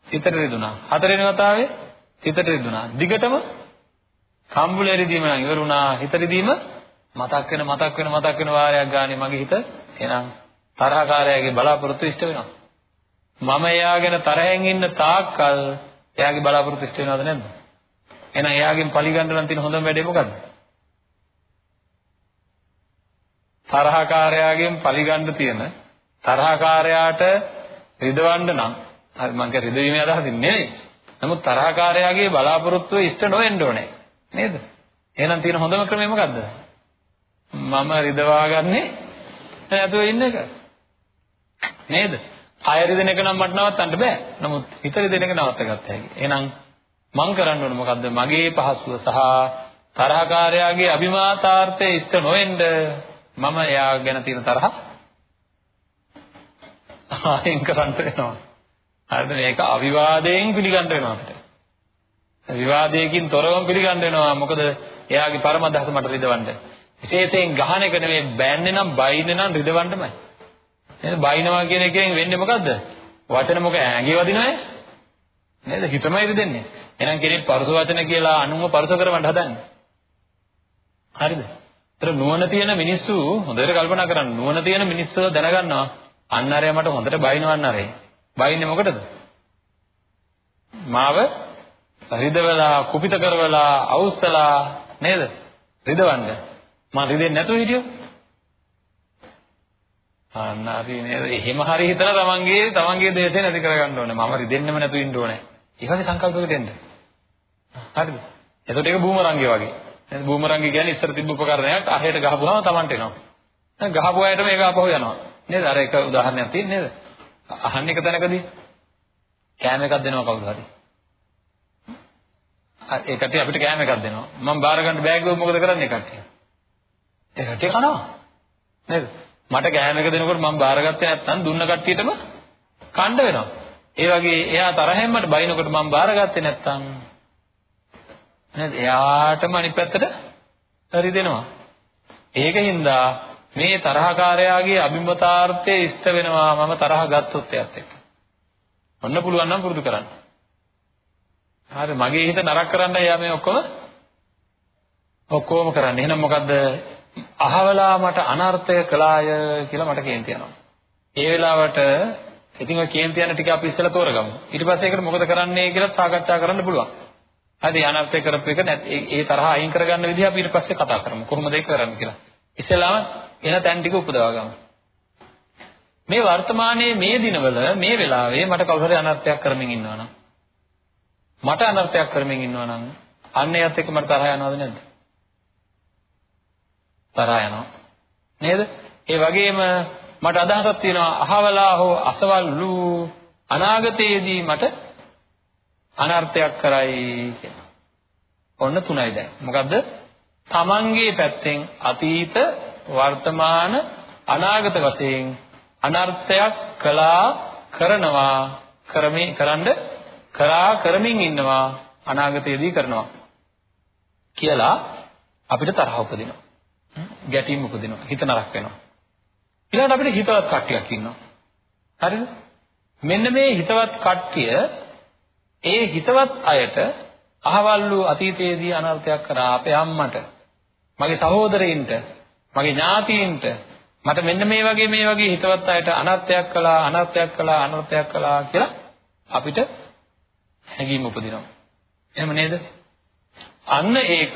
සිතට රිදුනා. හතරවෙනි වතාවේ සිතට රිදුනා. දිගටම කම්බුලේ රිදීම නම් ඉවර වුණා. හිත රිදීම මතක් වෙන මතක් වෙන මතක් වෙන වාරයක් ගානේ මගේ හිත එනම් තරහකාරයාගේ බලාපොරොත්තු ඉෂ්ට වෙනවා. මම එයාගෙන තරහෙන් ඉන්න තාක්කල් එයාගේ බලාපොරොත්තු ඉෂ්ට වෙනවද නැද්ද? එහෙනම් එයාගෙන් පරිගන්න නම් තියෙන හොඳම වැඩේ මොකද්ද? තරහකාරයාගෙන් පරිගන්න තියෙන තරහකාරයාට රිදවන්න නම් හරි මම කිය රිදවීමේ අදහසින් නෙවෙයි. නමුත් තරහකාරයාගේ බලාපොරොත්තුව ඉෂ්ට නොවෙන්න ඕනේ. නේද? එහෙනම් තියෙන හොඳම ක්‍රමය මොකද්ද? මම රිදවාගන්නේ නැතුව ඉන්න එක. නේද? කය රිදෙන එක නම් මට නවත්තන්න බෑ. නමුත් හිත රිදෙන එක නවත්ත ගත්ත හැකි. එහෙනම් මං කරන්න ඕන මොකද්ද? මගේ පහසුව සහ තරහකාරයාගේ අභිමාතාර්ථය ඉෂ්ට නොවෙන්න මම එයා ගැන තියෙන තරහ අයින් කරන්න වෙනවා. හරිද? මේක අවිවාදයෙන් පිළිගන්න වෙනවා අපිට. විවාදයකින් තොරවම පිළිගන්න වෙනවා. මොකද එයාගේ පරම අදහස මට රිදවන්න. විශේෂයෙන් ගහන එක නෙමෙයි බෑන්නේ නම් බයින්නේ නම් රිදවන්නමයි. නේද? බයිනවා කියන එකෙන් වෙන්නේ මොකද්ද? වචන මොක ඇඟේ වදිනවනේ. නේද? හිතමයි රිදෙන්නේ. එහෙනම් කෙනෙක් පරස වචන කියලා අනුම පරස කරවන්න හදන්නේ. හරිද? ඒතර නුවණ තියෙන මිනිස්සු හොඳට කල්පනා කරන්න. නුවණ තියෙන මිනිස්සු දැනගන්නවා අන්න අරය මට හොඳට බයිනවන්න අරේ. බයින්නේ මොකටද? මාව රිදවලා කුපිත කරවලා අවුස්සලා නේද? රිදවන්න. මම රිදෙන්නේ නැතුව හිටියොත් අන්න හරි නේද? එහෙම හරි හිතලා තමන්ගේ තමන්ගේ දේශේ නැති කරගන්න ඕනේ. මම රිදෙන්නෙම නැතුව ඉන්න ඕනේ. ඒ වගේ සංකල්පයකට එන්න. හරිද? එතකොට ඒක බූමරංගේ වගේ. නේද? බූමරංගේ කියන්නේ ඉස්සර තිබ්බ උපකරණයක් අහයට ගහපුවාම තමන්ට එනවා. දැන් ගහපු අයට මේක ආපහු යනවා. නේද? අර එක උදාහරණයක් තියෙන නේද? අහන්න එක තැනකදී කෑම එකක් දෙනවා කවුරු හරි. ඒ කට්ටිය අපිට කෑම එකක් දෙනවා. මම බාර ගන්න බෑග් එක මොකද කරන්නේ කට්ටිය? ඒ කට්ටිය කනවා. නේද? මට කෑම එක දෙනකොට මම බාරගත්තේ නැත්නම් දුන්න කට්ටියටම කණ්ඩ වෙනවා. ඒ වගේ එයා තරහෙන් මට බයිනකොට මම බාරගත්තේ නැත්නම් නේද? එයාටම අනිත් පැත්තට හරි දෙනවා. ඒකින්ද මේ තරහකාරයාගේ අභිමතාර්ථය ඉෂ්ට වෙනවා මම තරහ ගත්තොත් එයත් එක්ක. ඔන්න පුළුවන් නම් පුරුදු කරන්න. හරි මගේ හිත නරක කරන්න යා මේ ඔක්කොම ඔක්කොම කරන්නේ. එහෙනම් මොකද්ද? අහවලා මට අනර්ථය කළාය කියලා මට කේන්ති යනවා. ඒ වෙලාවට ඉතින් ඔය කේන්ති යන ටික අපි ඉස්සෙල්ලා තෝරගමු. ඊට පස්සේ ඒකට මොකද කරන්නේ කියලා සාකච්ඡා කරන්න පුළුවන්. හරි අනර්ථය කරපු එක ඒ තරහ අයින් කරගන්න විදිහ අපි ඊට පස්සේ කතා කරමු. කොහොමද ඒක කරන්නේ කියලා. ඉස්සෙල්ලාම එන තැන් ටික උපදවා ගමු. මේ වර්තමානයේ මේ දිනවල මේ වෙලාවේ මට කවුරු හරි අනර්ථයක් කරමින් ඉන්නවනම් මට අනර්ථයක් කරමින් ඉන්නවනම් අන්න එයත් එක්ක මට තරහ යනවද නැද්ද? තරහ යනවා. නේද? ඒ වගේම මට අදහසක් තියෙනවා අහවලා හෝ අසවල්ලු අනාගතයේදී මට අනර්ථයක් කරයි කියලා. ඔන්න තුනයි දැන්. මොකද්ද? තමන්ගේ පැත්තෙන් අතීත වර්තමාන අනාගත වශයෙන් අනර්ථයක් කළා කරනවා කරමි කරන්න කරා කරමින් ඉන්නවා අනාගතයේදී කරනවා කියලා අපිට තරහ උපදිනවා. ගැටීම් උපදිනවා. හිත නරක වෙනවා. ඊළඟට අපිට හිතවත් කට්ටියක් ඉන්නවා. හරිද? මෙන්න මේ හිතවත් කට්ටිය ඒ හිතවත් අයට අහවල්ලු අතීතයේදී අනර්ථයක් කරා අපේ අම්මට මගේ සහෝදරයින්ට මගේ ඥාතීන්ට මට මෙන්න මේ වගේ මේ වගේ හිතවත් අයට අනර්ථයක් කළා අනර්ථයක් කළා අනර්ථයක් කළා කියලා අපිට හැඟීම් උපදිනවා. එහෙම නේද? අන්න ඒක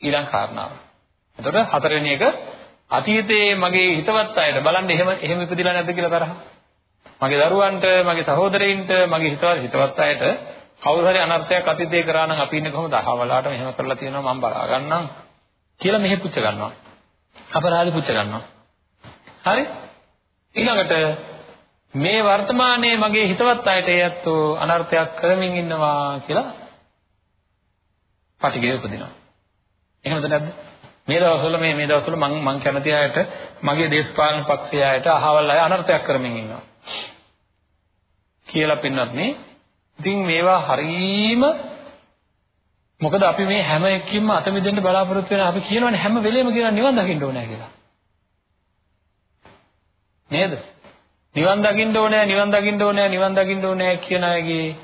ඊළඟ කාරණාව. එතකොට හතරවෙනි එක අතීතයේ මගේ හිතවත් අයට බලන්න එහෙම එහෙම ඉපදිලා නැද්ද කියලා තරහ. මගේ දරුවන්ට, මගේ සහෝදරයින්ට, මගේ හිතවත් හිතවත් අයට කවුරු හරි අනර්ථයක් අතීතේ කරා නම් අපි ඉන්නේ කොහොමද? අහවලාට මෙහෙම කරලා තියෙනවා මම බලා ගන්නම් කියලා මෙහෙ පුච්ච ගන්නවා. අපරාධි පුච්ච ගන්නවා. හරි? ඊළඟට මේ වර්තමානයේ මගේ හිතවත් අයට ඒත්තෝ අනර්ථයක් කරමින් ඉන්නවා කියලා පටිඝය උපදිනවා. එහෙමද නැද්ද? මේ දවස්වල මේ මේ දවස්වල මම මම කැමති අයට මගේ දේශපාලන පක්ෂයේ අයට අහවල් අය අනර්ථයක් කරමින් ඉන්නවා. කියලා පින්නත් නේ. ඉතින් මේවා හරීම මොකද අපි මේ හැම එකකින්ම අත මිදෙන්න බලාපොරොත්තු වෙන අපි කියනවනේ හැම වෙලෙම කියන නිවන් දකින්න ඕනේ කියලා. නේද? නිවන් දකින්න ඕනේ නිවන් දකින්න ඕනේ නිවන් දකින්න ඕනේ කියන අයගේ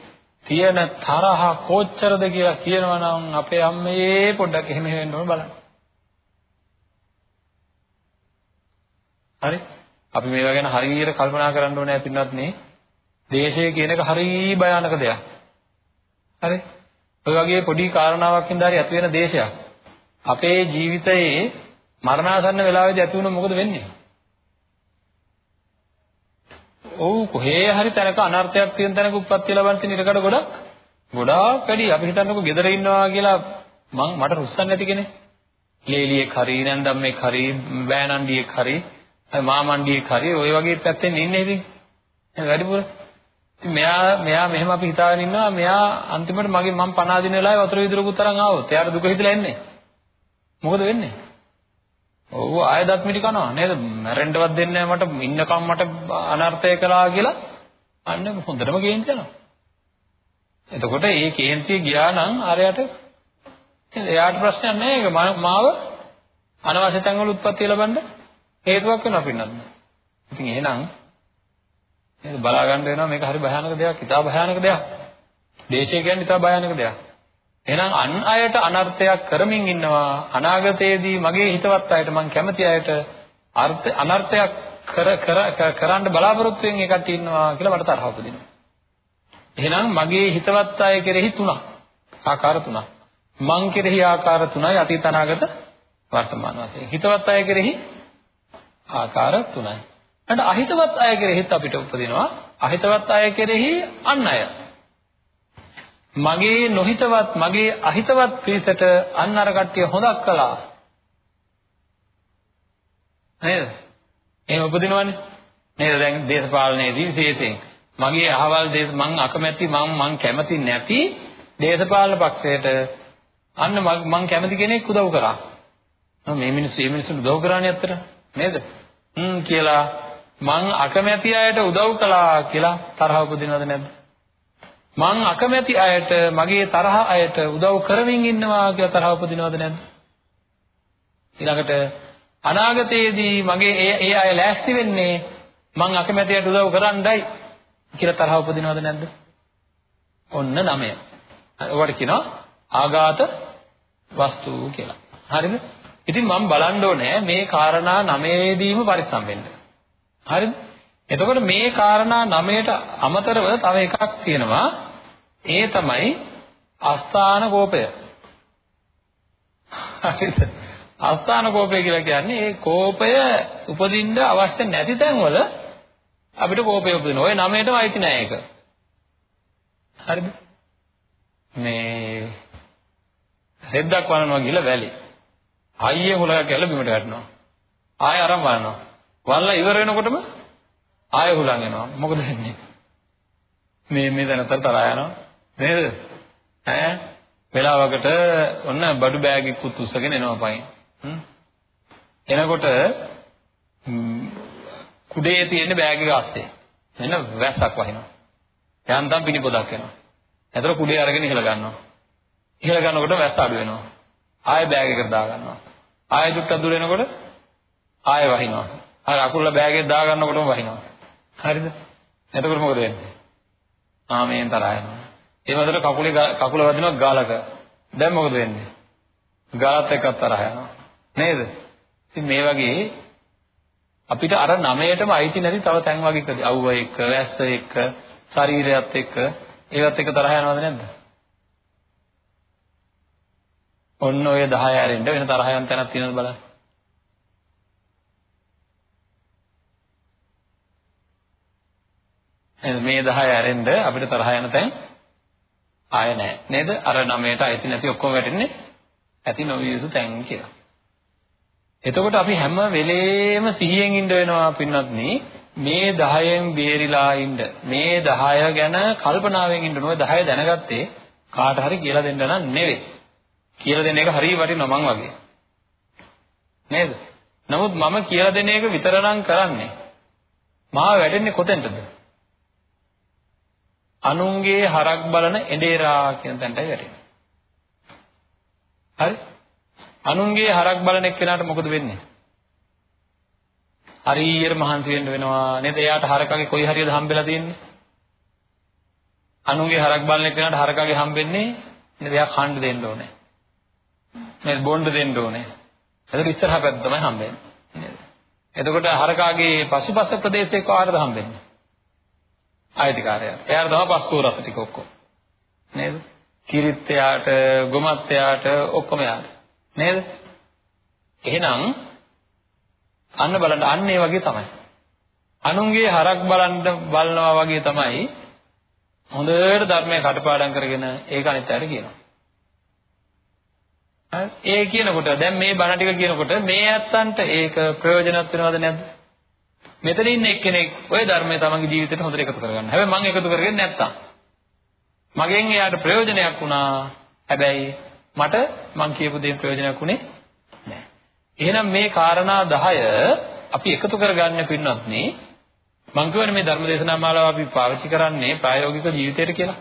තියෙන තරහ කොච්චරද කියලා කියනවා නම් අපේ අම්මේ පොඩ්ඩක් එහෙම වෙන්න ඕන බලන්න. හරි? අපි මේවා ගැන හරියට කල්පනා කරන්න ඕනේ පින්නත් නේ. දේශය කියන එක හරි භයානක දෙයක්. හරි? ඔය වගේ පොඩි කාරණාවක් හින්දා හරි ඇති වෙන දේශයක්. අපේ ජීවිතයේ මරණාසන්න වෙලාවේදී ඇති වුණොත් මොකද වෙන්නේ? ඔව් කොහේ හරි තැනක අනර්ථයක් තියෙන තැනක උප්පත්ති ලබන්න තියෙන ඉරකඩ ගොඩක් ගොඩාක් වැඩි. අපි හිතන්නකෝ ගෙදර ඉන්නවා කියලා මං මට රුස්සන් නැති කෙනෙක්. ලේලියෙක් හරි නැන්දම්මෙක් හරි බෑනන්ඩියෙක් හරි මාමණ්ඩියෙක් හරි ওই වගේ පැත්තෙන් ඉන්නේ ඉතින්. වැඩිපුර ඉතින් මෙයා මෙයා මෙහෙම අපි හිතාගෙන ඉන්නවා මෙයා අන්තිමට මගේ මම පණ අදින වෙලාවේ වතුර විදුරකුත් තරම් ආවොත් එයාට දුක හිතලා එන්නේ. මොකද වෙන්නේ? ඔව් ආය දත් මිටි කනවා නේද? මැරෙන්නවත් දෙන්නේ මට ඉන්නකම් මට අනර්ථය කළා කියලා අන්න හොඳටම කේන්ති යනවා. එතකොට මේ කේන්තිය ගියා නම් ආරයට එයාට ප්‍රශ්නයක් නැහැ ඒක මාව අනවශ්‍ය තැන් වල උත්පත්ති ලබන්න හේතුවක් වෙනවා පින්නත්. ඉතින් එහෙනම් නේද බලා ගන්න වෙනවා මේක හරි භයානක දෙයක්, ඉතා භයානක දෙයක්. දේශය කියන්නේ ඉතා භයානක දෙයක්. එහෙනම් අන් අයට අනර්ථයක් කරමින් ඉන්නවා අනාගතයේදී මගේ හිතවත් අයට මං කැමති අයට අර්ථ අනර්ථයක් කර කර කරන්න බලාපොරොත්තු වෙන එකට ඉන්නවා කියලා මට තරහ උපදිනවා. එහෙනම් මගේ හිතවත් අය කෙරෙහි තුනක් ආකාර තුනක්. මං කෙරෙහි ආකාර තුනයි අතීත අනාගත වර්තමාන වශයෙන්. හිතවත් අය කෙරෙහි ආකාර තුනයි. ඊට අහිතවත් අය කෙරෙහිත් අපිට උපදිනවා අහිතවත් අය කෙරෙහි අන් අය. මගේ නොහිතවත් මගේ අහිතවත් පිරිසට අන් අර කට්ටිය හොදක් කළා. නේද? එහෙම උපදිනවනේ. නේද? දැන් දේශපාලනයේදී විශේෂයෙන් මගේ අහවල් දේශ මං අකමැති මං මං කැමති නැති දේශපාලන පක්ෂයට අන්න මං කැමති කෙනෙක් උදව් කරා. මේ මිනිස්සු මේ මිනිස්සුන්ට උදව් කරානේ අත්තර නේද? හ්ම් කියලා මං අකමැති අයට උදව් කළා කියලා තරහ උපදිනවද නැද්ද? මං අකමැති අයට මගේ තරහ අයට උදව් කරමින් ඉන්නවා කියලා තරහ උපදිනවද නැද්ද? ඊළඟට අනාගතයේදී මගේ ඒ ඒ අය ලෑස්ති වෙන්නේ මං අකමැති අයට උදව් කරන්නයි කියලා තරහ උපදිනවද නැද්ද? ඔන්න නමය. ඔවට කියනවා ආඝාත වස්තු කියලා. හරිද? ඉතින් මම බලන්න ඕනේ මේ කාරණා නමයේදීම පරිස්සම් වෙන්න. හරිද? එතකොට මේ කාරණා නමයට අමතරව තව එකක් තියෙනවා. ඒ තමයි අස්ථාන කෝපය. හරිද? අස්ථාන කෝපය කියලා කියන්නේ ඒ කෝපය උපදින්න අවශ්‍ය නැති තැන්වල අපිට කෝපය උපදිනවා. ওই නමයටම අයිති නෑ ඒක. හරිද? මේ රෙද්දක් වනනවා ගිහලා වැලි. අයියේ හුලඟක් ගැල්ල බිමට වැටෙනවා. ආයෙ අරන් බලනවා. වල්ලා ඉවර වෙනකොටම ආයෙ හුලං එනවා. මොකද වෙන්නේ? මේ මේ දැනතර තරහා යනවා. නේද? ඈ වෙලාවකට ඔන්න බඩු බෑග් එකකුත් උස්සගෙන එනවා පයින්. එනකොට කුඩේ තියෙන බෑග් එක අස්සේ මෙන්න වැස්සක් වහිනවා. යන්තම් පිණි පොදක් එනවා. එතකොට කුඩේ අරගෙන ඉහළ ගන්නවා. ඉහළ ගන්නකොට වැස්ස අඩු වෙනවා. ආයෙ බෑග් එකට දා ගන්නවා. ආයෙ දුට්ටක් දුර වෙනකොට ආයෙ වහිනවා. අර අකුල්ල බෑග් දා ගන්නකොටම වහිනවා. හරිද? එතකොට මොකද වෙන්නේ? ආමෙන් තරහ යනවා. ඒ වගේට කකුලේ කකුල වදිනවා ගාලක. දැන් මොකද වෙන්නේ? ගාලත් එක්ක තරහ යනවා. නේද? ඉතින් මේ වගේ අපිට අර නමයටම අයිති නැති තව තැන් වගේ අවුව එක්ක, වැස්ස එක්ක, ශරීරයත් එක්ක ඒවත් එක්ක තරහ යනවද නැද්ද? ඔන්න ඔය 10 ඇරෙන්න වෙන තරහ යන තැනක් තියෙනවද බලන්න. මේ 10 ඇරෙන්න අපිට තරහ යන තැන් ආය නැහැ. නේද? අර 9ට අයිති නැති ඔක්කොම වැටෙන්නේ ඇති නොවිය යුතු තැන් කියලා. එතකොට අපි හැම වෙලේම සිහියෙන් ඉන්න වෙනවා පින්වත්නි මේ 10න් බේරිලා ඉන්න මේ 10 ගැන කල්පනාවෙන් ඉන්න ඕනේ 10 දැනගත්තේ කාට හරි කියලා දෙන්න නම් නෙවෙයි කියලා දෙන එක හරිය වටිනවා මං වගේ නේද නමුත් මම කියලා දෙන එක විතරනම් කරන්නේ මාව වැටෙන්නේ කොතෙන්ටද අනුන්ගේ හරක් බලන එඬේරා කියන තැනටයි වැටෙන්නේ හරි අනුන්ගේ හරක් බලන එක්කෙනාට මොකද වෙන්නේ හරියට මහන්සි වෙන්න වෙනවා නේද? එයාට හරකගේ කොයි හරියද හම්බෙලා තියෙන්නේ? අනුන්ගේ හරක් බලන එක්කනට හරකගේ හම්බෙන්නේ නේද? එයා කන්න දෙන්න ඕනේ. නේද? බොන්න දෙන්න ඕනේ. එතකොට ඉස්සරහා පැත්ත තමයි හම්බෙන්නේ. නේද? එතකොට හරකාගේ පසුපස ප්‍රදේශයේ කාටද හම්බෙන්නේ? අයිතිකාරයා. එයාට තමයි පස්කෝ රස ටික ඔක්කොම. නේද? කිරිත් එයාට, ගොමත් එයාට ඔක්කොම එයාට. නේද? එහෙනම් අන්න බලන්න අන්න ඒ වගේ තමයි. අනුන්ගේ හරක් බලන්න බලනවා වගේ තමයි හොඳට ධර්මයේ කටපාඩම් කරගෙන ඒක අනිත් අයට කියනවා. ඒ කියනකොට දැන් මේ බණ ටික කියනකොට මේ ඇත්තන්ට ඒක ප්‍රයෝජනවත් වෙනවද නැද්ද? මෙතන ඉන්න එක්කෙනෙක් ওই ධර්මය තමන්ගේ ජීවිතේට හොඳට එකතු කරගන්න. හැබැයි මම එකතු කරගෙන නැත්තම් මගෙන් එයාට ප්‍රයෝජනයක් වුණා. හැබැයි මට මං කියපු දේ ප්‍රයෝජනයක් උනේ නැහැ. එහෙනම් මේ කාරණා 10 අපි එකතු කරගන්න පින්නත් නේ මං කියවනේ මේ ධර්ම දේශනා මාලාව අපි පාවිච්චි කරන්නේ ප්‍රායෝගික ජීවිතයට කියලා.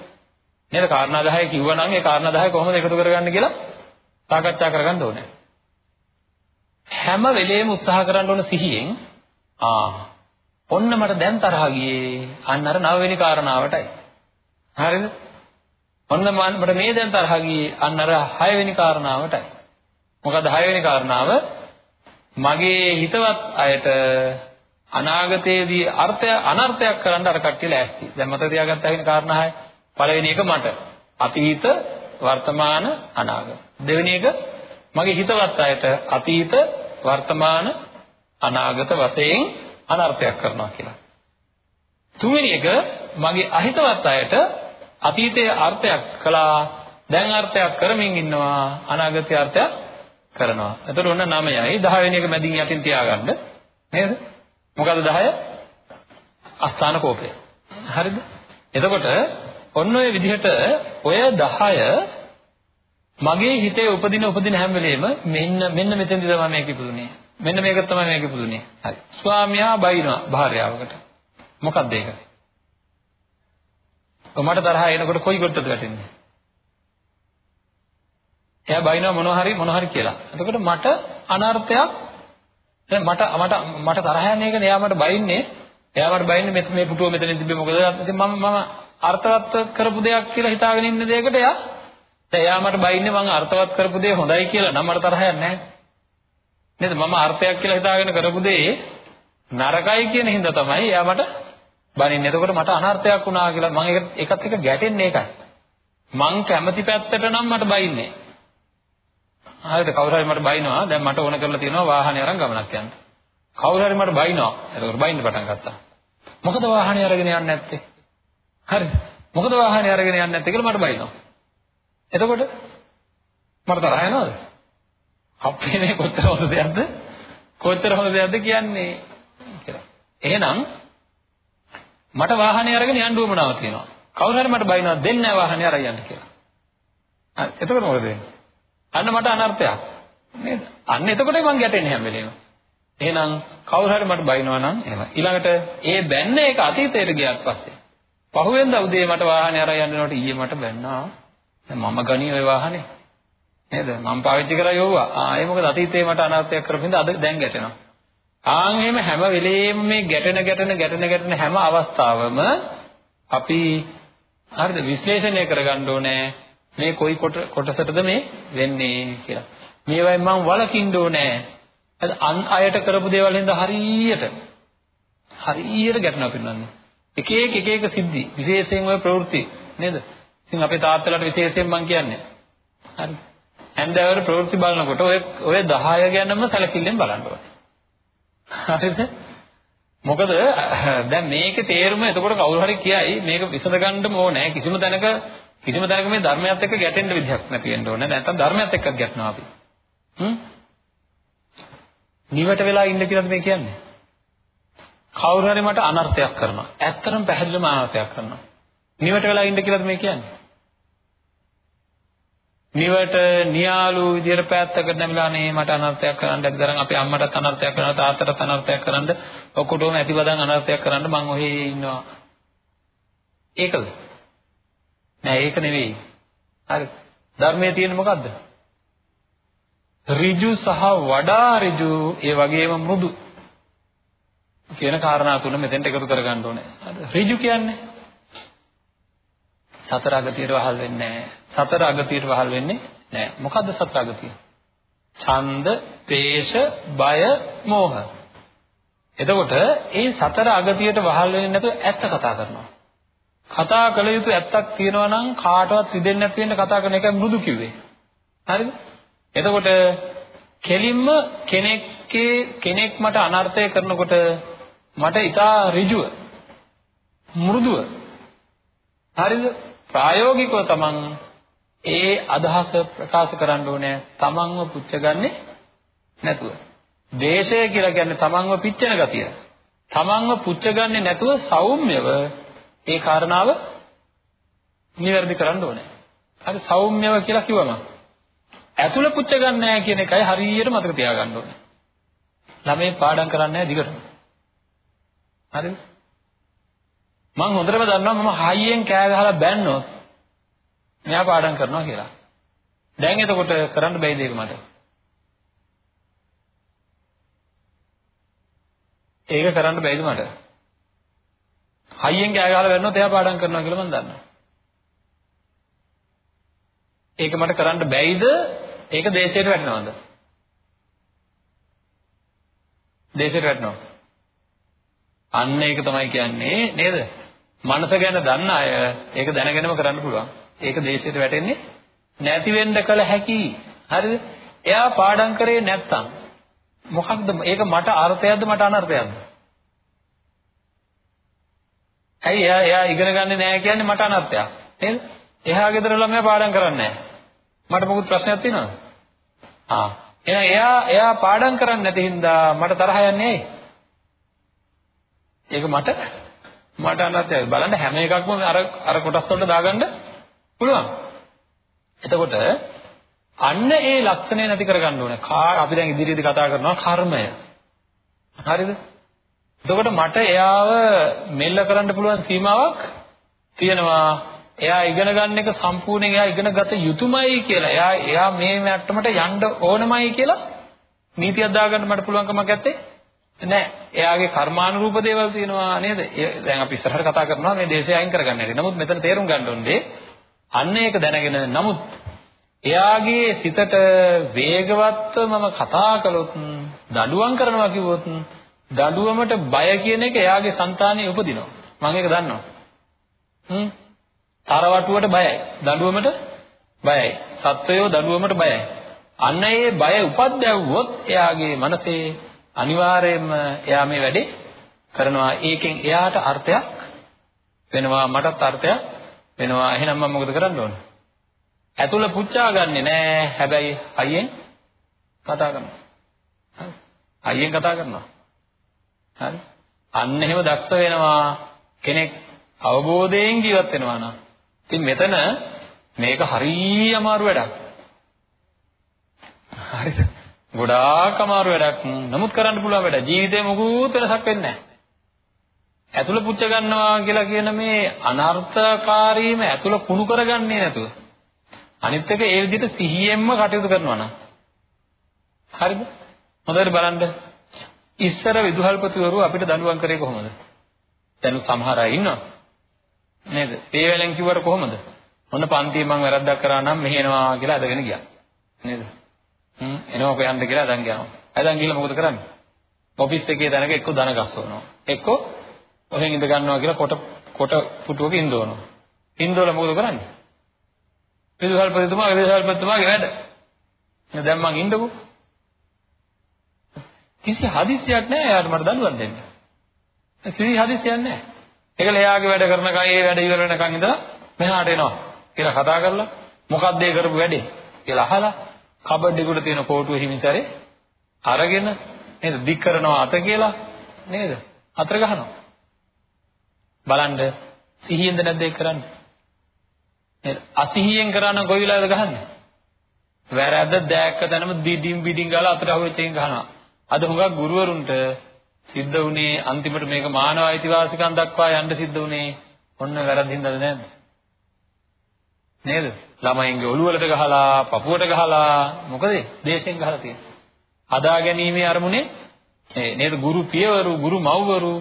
නේද? කාරණා 10 කිව්වනම් ඒ කාරණා 10 කොහොමද එකතු කරගන්නේ කියලා සාකච්ඡා කරගන්න ඕනේ. හැම වෙලේම උත්සාහ කරන්න ඕන සිහියෙන් ආ ඔන්න මට දැන් තරහ ගියේ අන්න අර නවවෙනි කාරණාවටයි. හරිද? ඔන්න මට මේ දැන් තරහ ගියේ අන්න අර හයවෙනි කාරණාවටයි. මොකද හයවෙනි කාරණාව මගේ හිතවත් අයට අනාගතයේදී අර්ථය අනර්ථයක් කරන්න අර කට්ටිය ලෑස්ති. දැන් මතක තියාගත්ත හැකින කාරණා හය. පළවෙනි එක මට අතීත වර්තමාන අනාගත. දෙවෙනි එක මගේ හිතවත් අයට අතීත වර්තමාන අනාගත වශයෙන් අනර්ථයක් කරනවා කියලා. තුන්වෙනි එක මගේ අහිතවත් අයට අතීතයේ අර්ථයක් කළා දැන් අර්ථයක් කරමින් ඉන්නවා අනාගතයේ අර්ථයක් කරනවා. එතකොට ඔන්න 9යි 10 වෙනි එක මැදින් යටින් තියාගන්න නේද? මොකද 10? අස්ථාන කෝපය. හරිද? එතකොට ඔන්න ඔය විදිහට ඔය 10 මගේ හිතේ උපදින උපදින හැම වෙලෙම මෙන්න මෙන්න මෙතෙන්දි තමයි මේක ඉපදුනේ. මෙන්න මේක තමයි මේක ඉපදුනේ. හරි. ස්වාමියා බයිනවා භාර්යාවකට. මොකක්ද ඒක? මට තරහ එනකොට කොයි කොටද වැටෙන්නේ? එයා බයිනවා මොනවා හරි මොනවා හරි කියලා. එතකොට මට අනර්ථයක් දැන් මට මට මට තරහ යන එක එයා මට බයින්නේ. එයා මට බයින්නේ මෙතන මේ පුටුව මෙතන තිබ්බේ මොකද? ඉතින් මම මම අර්ථවත් කරපු දෙයක් කියලා හිතාගෙන ඉන්න දෙයකට එයා දැන් එයා මට බයින්නේ මම අර්ථවත් කරපු දේ හොඳයි කියලා නම් මට තරහයක් නැහැ. නේද? මම අර්ථයක් කියලා හිතාගෙන කරපු දේ නරකයි කියන හින්දා තමයි එයා මට බනින්නේ. එතකොට මට අනර්ථයක් වුණා කියලා මම ඒකත් එක්ක ගැටෙන්නේ ඒකයි. මං කැමති පැත්තට නම් මට බයින්නේ. හරිද? කවුරු හරි මට බයිනවා. දැන් මට ඕන කරලා තියෙනවා වාහනේ අරන් ගමනක් යන්න. කවුරු හරි මට බයිනවා. එතකොට බයින්න පටන් ගත්තා. මොකද වාහනේ අරගෙන යන්නේ නැත්තේ? හරිද? මොකද වාහනේ අරගෙන යන්නේ නැත්තේ කියලා මට බයිනවා. එතකොට මට තරහ යනවද? අපේ මේ කොච්චර හොඳ දෙයක්ද? කොච්චර හොඳ දෙයක්ද කියන්නේ කියලා. එහෙනම් මට වාහනේ අරගෙන යන්න උවමනාවක් තියෙනවා. කවුරු හරි මට බයිනවා දෙන්නේ නැහැ වාහනේ අරන් යන්න කියලා. හරි එතකොට මොකද වෙන්නේ? අන්න මට අනර්ථයක් නේද? අන්න එතකොටයි මං ගැටෙන්නේ හැම වෙලේම. එහෙනම් කවුරු හරි මට බයිනවා නම් එහෙම. ඊළඟට ඒ බැන්න එක අතීතයට ගියාට පස්සේ පහුවෙන්ද උදේ මට වාහනේ අරන් යන්නකොට ඊයේ මට බැන්නා. දැන් මම ගනි ඔය වාහනේ. නේද? මම පාවිච්චි කරා යෝවා. ආ ඒ මොකද අතීතේ මට අනර්ථයක් කරපින්ද අද දැන් ගැටෙනවා. ආන් එහෙම හැම වෙලේම මේ ගැටෙන ගැටෙන ගැටෙන ගැටෙන හැම අවස්ථාවම අපි හරිද විශ්ලේෂණය කරගන්න ඕනේ මේ කොයි කොටසටද මේ වෙන්නේ කියලා. මේවයින් මම වලකින්න ඕනේ. අන් අයට කරපු දේවල් හින්දා හරියට හරියට ගැටෙනවා පින්නන්නේ. එක එක එක එක සිද්ධි විශේෂයෙන් ওই ප්‍රවෘත්ති නේද? ඉතින් අපේ තාත්තලාට විශේෂයෙන් මම කියන්නේ. හරි. හැන්දෑවර ප්‍රවෘත්ති බලනකොට ඔය ඔය 10 ගැනම සැලකිල්ලෙන් බලන්න ඕනේ. හරිද? මොකද දැන් මේකේ තේරුම එතකොට කවුරු හරි කියයි මේක විසඳ ගන්නම ඕනේ. කිසිම තැනක කිසිම තැනක මේ ධර්මයත් එක්ක ගැටෙන්න විදිහක් නැති වෙන්න ඕනේ. නැත්නම් ධර්මයත් එක්කත් ගැටෙනවා අපි. හ්ම්? නිවට වෙලා ඉන්න කියලාද මේ කියන්නේ? කවුරු හරි මට අනර්ථයක් කරනවා. ඇත්තටම පැහැදිලිවම අනර්ථයක් කරනවා. නිවට වෙලා ඉන්න කියලාද මේ කියන්නේ? නිවට නියාලු විදියට පැත්තකට නැමිලා නේ මට අනර්ථයක් කරන්න ඇති තරම් අපේ අම්මටත් අනර්ථයක් කරනවා තාත්තටත් අනර්ථයක් කරන්න. ඔක්කොටම ඇතිවදන් අනර්ථයක් කරන්න මං ඔහේ ඉන්නවා. ඒකද? නෑ ඒක නෙවෙයි. හරි. ධර්මයේ තියෙන මොකද්ද? ඍජු සහ වඩා ඍජු ඒ වගේම මෘදු කියන කාරණා තුන මෙතෙන්ට එකතු කරගන්න ඕනේ. ඍජු කියන්නේ? සතර අගතියට වහල් වෙන්නේ නැහැ. සතර අගතියට වහල් වෙන්නේ නැහැ. මොකද්ද සතර අගතිය? ඡන්ද, පේශ, බය, මෝහ. එතකොට ඒ සතර අගතියට වහල් වෙන්නේ නැතුව ඇත්ත කතා කරනවා. කතා කළ යුතු ඇත්තක් තියෙනවා නම් කාටවත් රිදෙන්නේ නැති වෙන්න කතා කරන එකයි මෘදු කිව්වේ. හරිද? එතකොට කෙලින්ම කෙනෙක්ගේ කෙනෙක් මට අනර්ථය කරනකොට මට ඊටා ඍජුව මෘදුව හරිද ප්‍රායෝගිකව තමන් ඒ අදහස ප්‍රකාශ කරන්න ඕනේ තමන්ව පුච්චගන්නේ නැතුව. දේශය කියලා කියන්නේ තමන්ව පිච්චෙන ගතිය. තමන්ව පුච්චගන්නේ නැතුව සෞම්‍යව ඒ කාරණාව නිවැරදි කරන්න ඕනේ. හරි සෞම්‍යව කියලා කිව්වම ඇතුළ පුච්ච ගන්න නැහැ කියන එකයි හරියට මතක තියාගන්න ඕනේ. ළමයි පාඩම් කරන්නේ නැහැ දිගටම. හරිද? මම හොඳටම දන්නවා මම හයියෙන් කෑ ගහලා බැන්නොත් මෙයා පාඩම් කරනවා කියලා. දැන් එතකොට කරන්න බැයිද ඒක මට? ඒක කරන්න බැයිද මට? හයියෙන් කෑ ගහලා බැන්නොත් එයා පාඩම් කරනවා කියලා මම දන්නවා. ඒක මට කරන්න බැයිද? ඒක දේශයට වැටෙනවද? දේශයට වැටෙනවා. අන්න ඒක තමයි කියන්නේ නේද? මනස ගැන දන්න අය ඒක දැනගෙනම කරන්න පුළුවන්. ඒක දේශයට වැටෙන්නේ නැති වෙන්න කල හැකි. හරිද? එයා පාඩම් කරේ නැත්තම් මොකක්ද ඒක මට අර්ථයක්ද මට අනර්ථයක්ද? ඇයි එයා එයා ඉගෙන ගන්නේ නැහැ කියන්නේ මට අනර්ථයක්. නේද? එහා ගෙදර ළමයා පාඩම් කරන්නේ නැහැ. මට මොකුත් ප්‍රශ්නයක් තියෙනවද? ආ එහෙනම් එයා එයා පාඩම් කරන්නේ නැති හින්දා මට තරහ යන්නේ ඇයි? ඒක මට මට අනර්ථයයි. බලන්න හැම එකක්ම අර අර කොටස් වලට දාගන්න පුළුවන්. එතකොට අන්න ඒ ලක්ෂණය නැති කරගන්න ඕනේ. අපි දැන් ඉදිරියේදී කතා කරනවා කර්මය. හරිද? එතකොට මට එයාව මෙල්ල කරන්න පුළුවන් සීමාවක් තියෙනවා. එයා ඉගෙන ගන්න එක සම්පූර්ණයෙන් එයා ඉගෙන ගත යුතුමයි කියලා. එයා එයා මේ මට්ටමට යන්න ඕනමයි කියලා නීතියක් දාගන්න මට පුළුවන්කමක් නැත්තේ. නෑ. එයාගේ කර්මානුරූප දේවල් තියෙනවා නේද? දැන් අපි ඉස්සරහට කතා කරනවා මේ දේශය අයින් කරගන්න හැටි. නමුත් මෙතන තේරුම් ගන්න ඕනේ අන්න ඒක දැනගෙන නමුත් එයාගේ සිතට වේගවත්ව මම කතා කළොත් දඬුවම් කරනවා කිව්වොත් දඬුවමට බය කියන එක එයාගේ సంతානෙ උපදිනවා. මම ඒක දන්නවා. හ්ම් තරවටුවට බයයි. දඬුවමට බයයි. සත්වයෝ දඬුවමට බයයි. අන්න ඒ බය උපද්දැවුවොත් එයාගේ මනසේ අනිවාර්යයෙන්ම එයා මේ වැඩේ කරනවා. ඒකෙන් එයාට අර්ථයක් වෙනවා මටත් අර්ථයක් වෙනවා. එහෙනම් මම මොකද කරන්න ඕන? ඇතුළ පුච්චා ගන්නෙ නෑ. හැබැයි අයියෙන් කතා කරනවා. හරි. අයියෙන් කතා කරනවා. හරි. අන්න එහෙම දක්ෂ වෙනවා කෙනෙක් අවබෝධයෙන් ජීවත් වෙනවා නම් ඉතින් මෙතන මේක හරිය අමාරු වැඩක්. හරිද? ගොඩාක් අමාරු වැඩක්. නමුත් කරන්න පුළුවන් වැඩ. ජීවිතේ මොකුත් වෙනසක් වෙන්නේ නැහැ. ඇතුළ පුච්ච ගන්නවා කියලා කියන මේ අනර්ථකාරීම ඇතුළ කුණු කරගන්නේ නැතුව. අනිත් එක ඒ විදිහට සිහියෙන්ම කටයුතු කරනවා නම්. හරිද? හොඳට බලන්න. ඉස්සර විදුහල්පතිවරු අපිට දඬුවම් කරේ කොහොමද? දැන් සමහර අය ඉන්නවා. නේද? ඒ වෙලෙන් කිව්වට කොහොමද? ඔන්න පන්තියේ මම වැරද්දක් කරා නම් මෙහෙ එනවා කියලා අදගෙන ගියා. නේද? හ්ම් එනවා කොහෙන්ද කියලා අදන් ගියා. අදන් ගිහලා මොකද කරන්නේ? ඔෆිස් එකේ දැනක එක්ක දන ගස්සවනවා. එක්ක ඔහෙන් ඉඳ ගන්නවා කියලා කොට කොට පුටුවක ඉඳවනවා. ඉඳවල මොකද කරන්නේ? විදුහල්පතිතුමා විදුහල්පතිතුමාගේ වැඩ. දැන් මං ඉන්නකෝ. කිසි හදිසියක් නැහැ එයාට මට දඬුවම් දෙන්න. කිසි හදිසියක් නැහැ. ඒකල එයාගේ වැඩ කරනකන් ඒ වැඩ ඉවර වෙනකන් ඉඳලා මෙහාට එනවා කියලා කතා කරලා මොකක්ද ඒ කරපු වැඩේ කියලා අහලා කබඩ් එකට තියෙන කෝටුව හිමිසරේ අරගෙන නේද? දික් කරනවා අත කියලා නේද? අතර ගහනවා. බලන්න සිහියෙන්ද නැද්ද ඒක කරන්නේ? නේද? අසිහියෙන් කරා නම් කොයි වෙලාවද ගහන්නේ? වැරද්ද දැක්ක තැනම දිඩින් බිඩින් ගාලා අතට අහුවෙච්ච එකෙන් ගහනවා. අද හුඟක් ගුරුවරුන්ට සිද්ධ වුණේ අන්තිමට මේක මානව අයිතිවාසිකම් දක්වා යන්න සිද්ධ වුණේ ඔන්න වැරද්දින්දද නැද්ද? නේද? ළමයින්ගේ ඔළුවලට ගහලා, පපුවට ගහලා මොකද? දේශෙන් ගහලා තියෙන්නේ. හදා ගැනීමේ අරමුණේ නේද? ගුරු පියවරු, ගුරු මව්වරු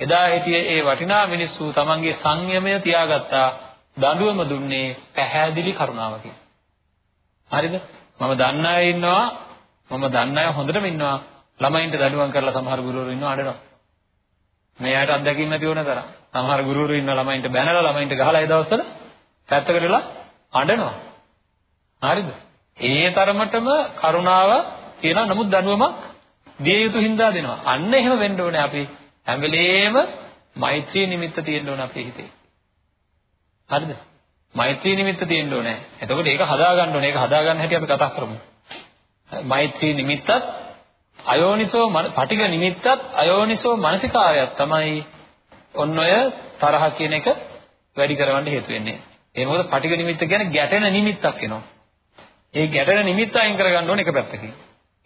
එදා හිටියේ ඒ වටිනා මිනිස්සු තමන්ගේ සංයමය තියාගත්තා. දඬුවම දුන්නේ පැහැදිලි කරුණාවකින්. හරිද? මම දන්න අය ඉන්නවා. මම දන්න අය හොඳටම ඉන්නවා. ළමයින්ට දඬුවම් කරලා සමහර ගුරුවරු ඉන්නව අඬනවා. මෙයාට අත්දැකීම් නැති වුණ තරම්. සමහර ගුරුවරු ඉන්න ළමයින්ට බැනලා ළමයින්ට ගහලා ඒ දවස්වල පැත්තකට වෙලා අඬනවා. හරිද? ඒ තරමටම කරුණාව තියෙනවා. නමුත් දඬුවමක් දිය යුතු හින්දා දෙනවා. අන්න එහෙම වෙන්න ඕනේ අපි හැම වෙලේම මෛත්‍රී නිමිත්ත තියෙන්න ඕනේ අපේ හිතේ. හරිද? මෛත්‍රී නිමිත්ත තියෙන්න ඕනේ. එතකොට ඒක හදා ගන්න ඕනේ. ඒක හදා ගන්න හැටි අපි කතා කරමු. මෛත්‍රී නිමිත්තත් අයෝනිසෝ පටික නිමිත්තත් අයෝනිසෝ මානසිකාරයක් තමයි ඔන්න ඔය තරහ කියන එක වැඩි කරවන්න හේතු වෙන්නේ. ඒ මොකද පටික නිමිත්ත කියන්නේ ගැටෙන නිමිත්තක් වෙනවා. ඒ ගැටෙන නිමිත්ත අයින් කරගන්න ඕන එක පැත්තකින්.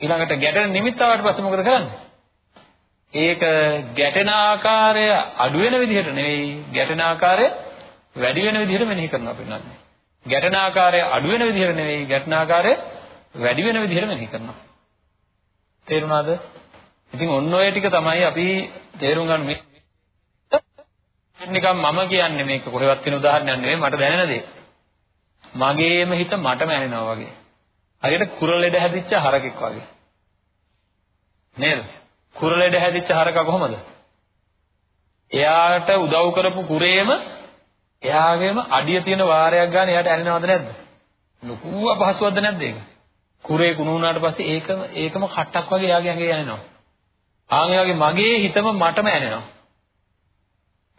ඊළඟට ගැටෙන නිමිත්ත ආවට පස්සේ මොකද කරන්නේ? ඒක ගැටෙන ආකාරය අඩු වෙන විදිහට නෙවෙයි ගැටෙන ආකාරය වැඩි වෙන විදිහට මෙනෙහි කරනවා පින්නන්නේ. ගැටෙන ආකාරය අඩු වෙන විදිහට නෙවෙයි ගැටෙන ආකාරය වැඩි වෙන විදිහට මෙනෙහි කරනවා. තේරුණාද? ඉතින් ඔන්න ඔය ටික තමයි අපි තේරුම් ගන්න මේ නිකන් මම කියන්නේ මේක කොහෙවත් වෙන උදාහරණයක් නෙවෙයි මට දැනෙන දේ. මගේම හිත මටම ඇනෙනවා වගේ. හරියට කුරලෙඩ හැදිච්ච හරකෙක් වගේ. නේද? කුරලෙඩ හැදිච්ච හරකා කොහමද? එයාට උදව් කරපු කුරේම එයාගේම අඩිය තියෙන වාරයක් ගන්න එයාට ඇනෙනවද නැද්ද? ලොකු අපහසුවක්ද නැද්ද ඒක? කුරේ කුණු වුණාට පස්සේ ඒකම ඒකම කට්ටක් වගේ එයාගේ ඇඟේ ඇනෙනවා. ආන් එයාගේ මගේ හිතම මටම ඇනෙනවා.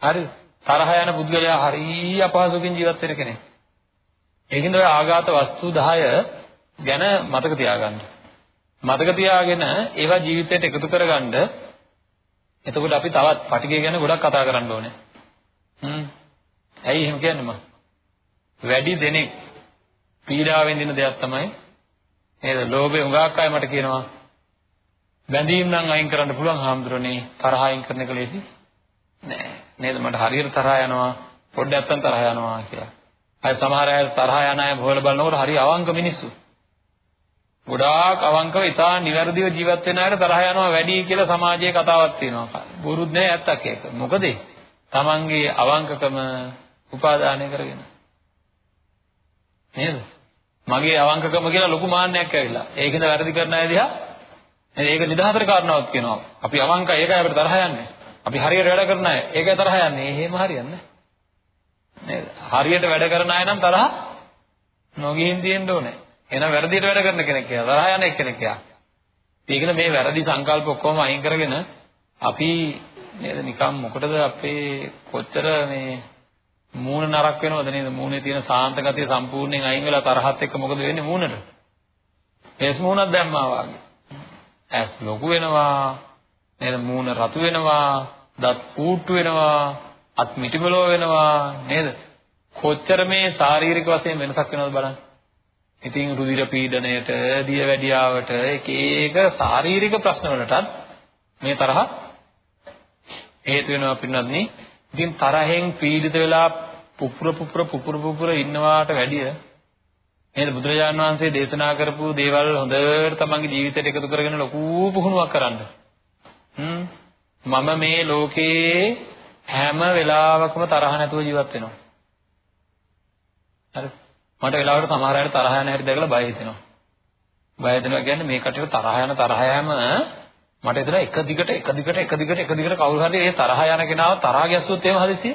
හරිද? තරහ යන පුද්ගලයා හරිය අපහසුකින් ජීවත් වෙන කෙනෙක්. ඒකින්ද ඔය ආඝාත වස්තු 10 ගැන මතක තියාගන්න. මතක තියාගෙන ඒවා ජීවිතයට එකතු කරගන්න එතකොට අපි තවත් පටිගය ගැන ගොඩක් කතා කරන්න ඕනේ. හ්ම්. ඇයි එහෙම කියන්නේ මම? වැඩි දෙනෙක් පීඩාවෙන් දින දෙයක් තමයි නේද? ලෝභය උගාක් අය මට කියනවා බැඳීම් නම් අයින් කරන්න පුළුවන් හාමුදුරනේ තරහ අයින් කරන එක ලේසි නෑ. නේද? මට හරියට තරහ යනවා පොඩ්ඩක් නැත්තම් තරහ යනවා කියලා. අය සමහර අය තරහ යන අය හොයලා බලනකොට හරි අවංක මිනිස්සු. ගොඩාක් අවංකව ඉතා නිවැරදිව ජීවත් වෙන අයට තරහ යනවා වැඩි කියලා සමාජයේ කතාවක් තියෙනවා. බුරුත් නෑ ඇත්තක් ඒක. මොකද තමන්ගේ අවංකකම උපාදානය කරගෙන. නේද? මගේ අවංකකම කියලා ලොකු මාන්නයක් ඇවිල්ලා. ඒකෙන්ද වැරදි කරන අය දිහා ඒක නිදහතර කාරණාවක් කියනවා. අපි අවංකයි ඒකයි අපිට තරහ යන්නේ. අපි හරියට වැඩ කරන අය ඒකයි තරහ යන්නේ. එහෙම හරියන්නේ නේද? හරියට වැඩ කරන අය නම් තරහ නොගිහින් තියෙන්න ඕනේ. එහෙනම් වැරදියට වැඩ කරන කෙනෙක් කියලා තරහ යන එක්කෙනෙක් යා. ඒකද මේ වැරදි සංකල්ප ඔක්කොම අයින් කරගෙන අපි නේද නිකම් මොකටද අපේ කොච්චර මේ මූණ නරක වෙනවද නේද මූණේ තියෙන සාන්ත ගතිය සම්පූර්ණයෙන් අයින් වෙලා තරහත් එක්ක මොකද වෙන්නේ මූණට? එස් මූණක් දැම්මා වගේ. ඇස් ලොකු වෙනවා නේද මූණ රතු වෙනවා දත් පූට්ටු වෙනවා අත් මිටිමලෝ වෙනවා නේද? කොච්චර මේ ශාරීරික වශයෙන් වෙනසක් වෙනවද බලන්න. ඉතින් රුධිර පීඩනයට, දියවැඩියාවට, එක එක ශාරීරික ප්‍රශ්න වලටත් මේ තරහ හේතු වෙනවා පින්නත්නි. ඉතින් තරහෙන් පීඩිත වෙලා පුපුර පුපුර පුපුර පුපුර ඉන්නවාට වැඩිය නේද බුදුරජාණන් වහන්සේ දේශනා කරපු දේවල් හොඳට තමන්ගේ ජීවිතයට එකතු කරගෙන ලොකු පුහුණුවක් කරන්න. මම මේ ලෝකේ හැම වෙලාවකම තරහ නැතුව ජීවත් වෙනවා. හරි. මට වෙලාවකට සමහර අයට තරහ යන හැටි දැකලා බය හිතෙනවා. බය හිතෙනවා කියන්නේ මේ කටියට තරහ යන තරහ යෑම මට හිතෙනවා එක දිගට එක දිගට එක දිගට එක දිගට කවුරු හරි ඒ තරහ යන කෙනාව තරහ ගැස්සුවොත් එහෙම හදිසියෙ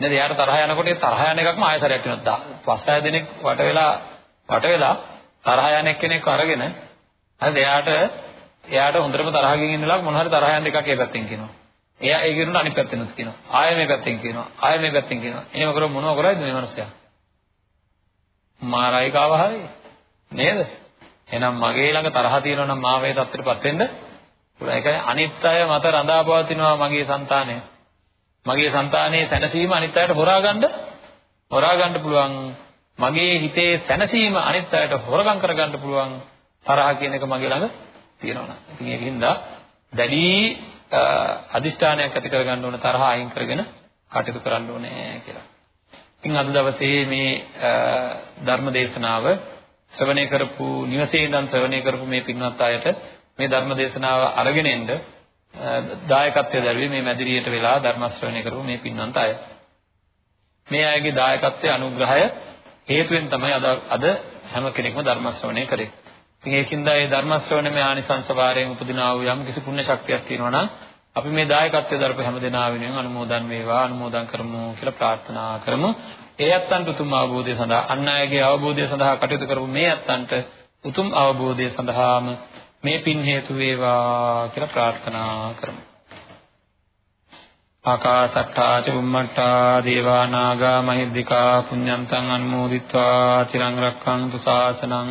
නේද? එයාට තරහ යනකොට ඒ තරහ යන එකක්ම ආයතරයක් වෙනවා. පස් හය දෙනෙක් වට වෙලා වට වෙලා තරහ යන එක්කෙනෙක් අරගෙන හරිද? එයාට එයාට හොඳටම තරහගෙන් ඉන්න ලාක් මොන හරි තරහ යන එකක් ඒ පැත්තෙන් කියනවා. එයා ඒ කියනට අනිත් පැත්තෙනුත් කියනවා. ආයෙ මේ පැත්තෙන් කියනවා. ආයෙ මේ පැත්තෙන් කියනවා. එහෙම කරොත් මොනව කරයිද මේ මිනිස්සයා? මාරයි කාව හරි. නේද? එහෙනම් මගේ ළඟ තරහ තියෙනවා නම් මා වේ තත්ත්වෙටපත් වෙන්න පුළුවන්. ඒ කියන්නේ අනිත් අය මත රඳා පවතිනවා මගේ సంతානය. මගේ సంతානයේ සැනසීම අනිත් අයට හොරා ගන්න හොරා ගන්න පුළුවන්. මගේ හිතේ සැනසීම අනිත් අයට හොරගම් කරගන්න පුළුවන්. තරහ කියන එක මගේ ළඟ තියෙනවා. ඉතින් ඒකින්ද දැඩි අදිෂ්ඨානයක් ඇති කරගන්න ඕන තරහ අයින් කරගෙන කටයුතු කරන්න ඕනේ කියලා. ඉතින් අද දවසේ මේ ධර්ම දේශනාව ශ්‍රවණය කරපු නිවසේ ඉඳන් ශ්‍රවණය කරපු මේ පින්වත් අයට මේ ධර්ම දේශනාව අරගෙන එන්න දායකත්වයේ දරුවේ මේ මැදිරියට වෙලා ධර්ම ශ්‍රවණය කරපු මේ පින්වන්ත අය. මේ අයගේ දායකත්වයේ අනුග්‍රහය හේතුවෙන් තමයි අද අද හැම කෙනෙක්ම ධර්ම ශ්‍රවණය කරේ. ඉතින් ඒකින්ද මේ ධර්ම ශ්‍රවණමේ ආනිසංස වාරයෙන් උපදිනා වූ යම් කිසි පුණ්‍ය ශක්තියක් තියෙනවා නම් අපි මේ දායකත්වයේ දරපු හැම දෙනා වෙනුවෙන් අනුමෝදන් වේවා අනුමෝදන් කරමු කියලා ප්‍රාර්ථනා කරමු. ඒ අත්තන්ට උතුම් අවබෝධය සඳහා අන් අයගේ අවබෝධය සඳහා කටයුතු කරපු මේ අත්තන්ට උතුම් අවබෝධය සඳහාම මේ පින් හේතු වේවා කියලා ප්‍රාර්ථනා කරමු. ආකාසට්ටා චුම්මට්ටා දේවා නාග මහිද්దికා පුඤ්ඤන්තං අනුමෝදිත්වා තිරං රක්ඛන්තු ශාසනං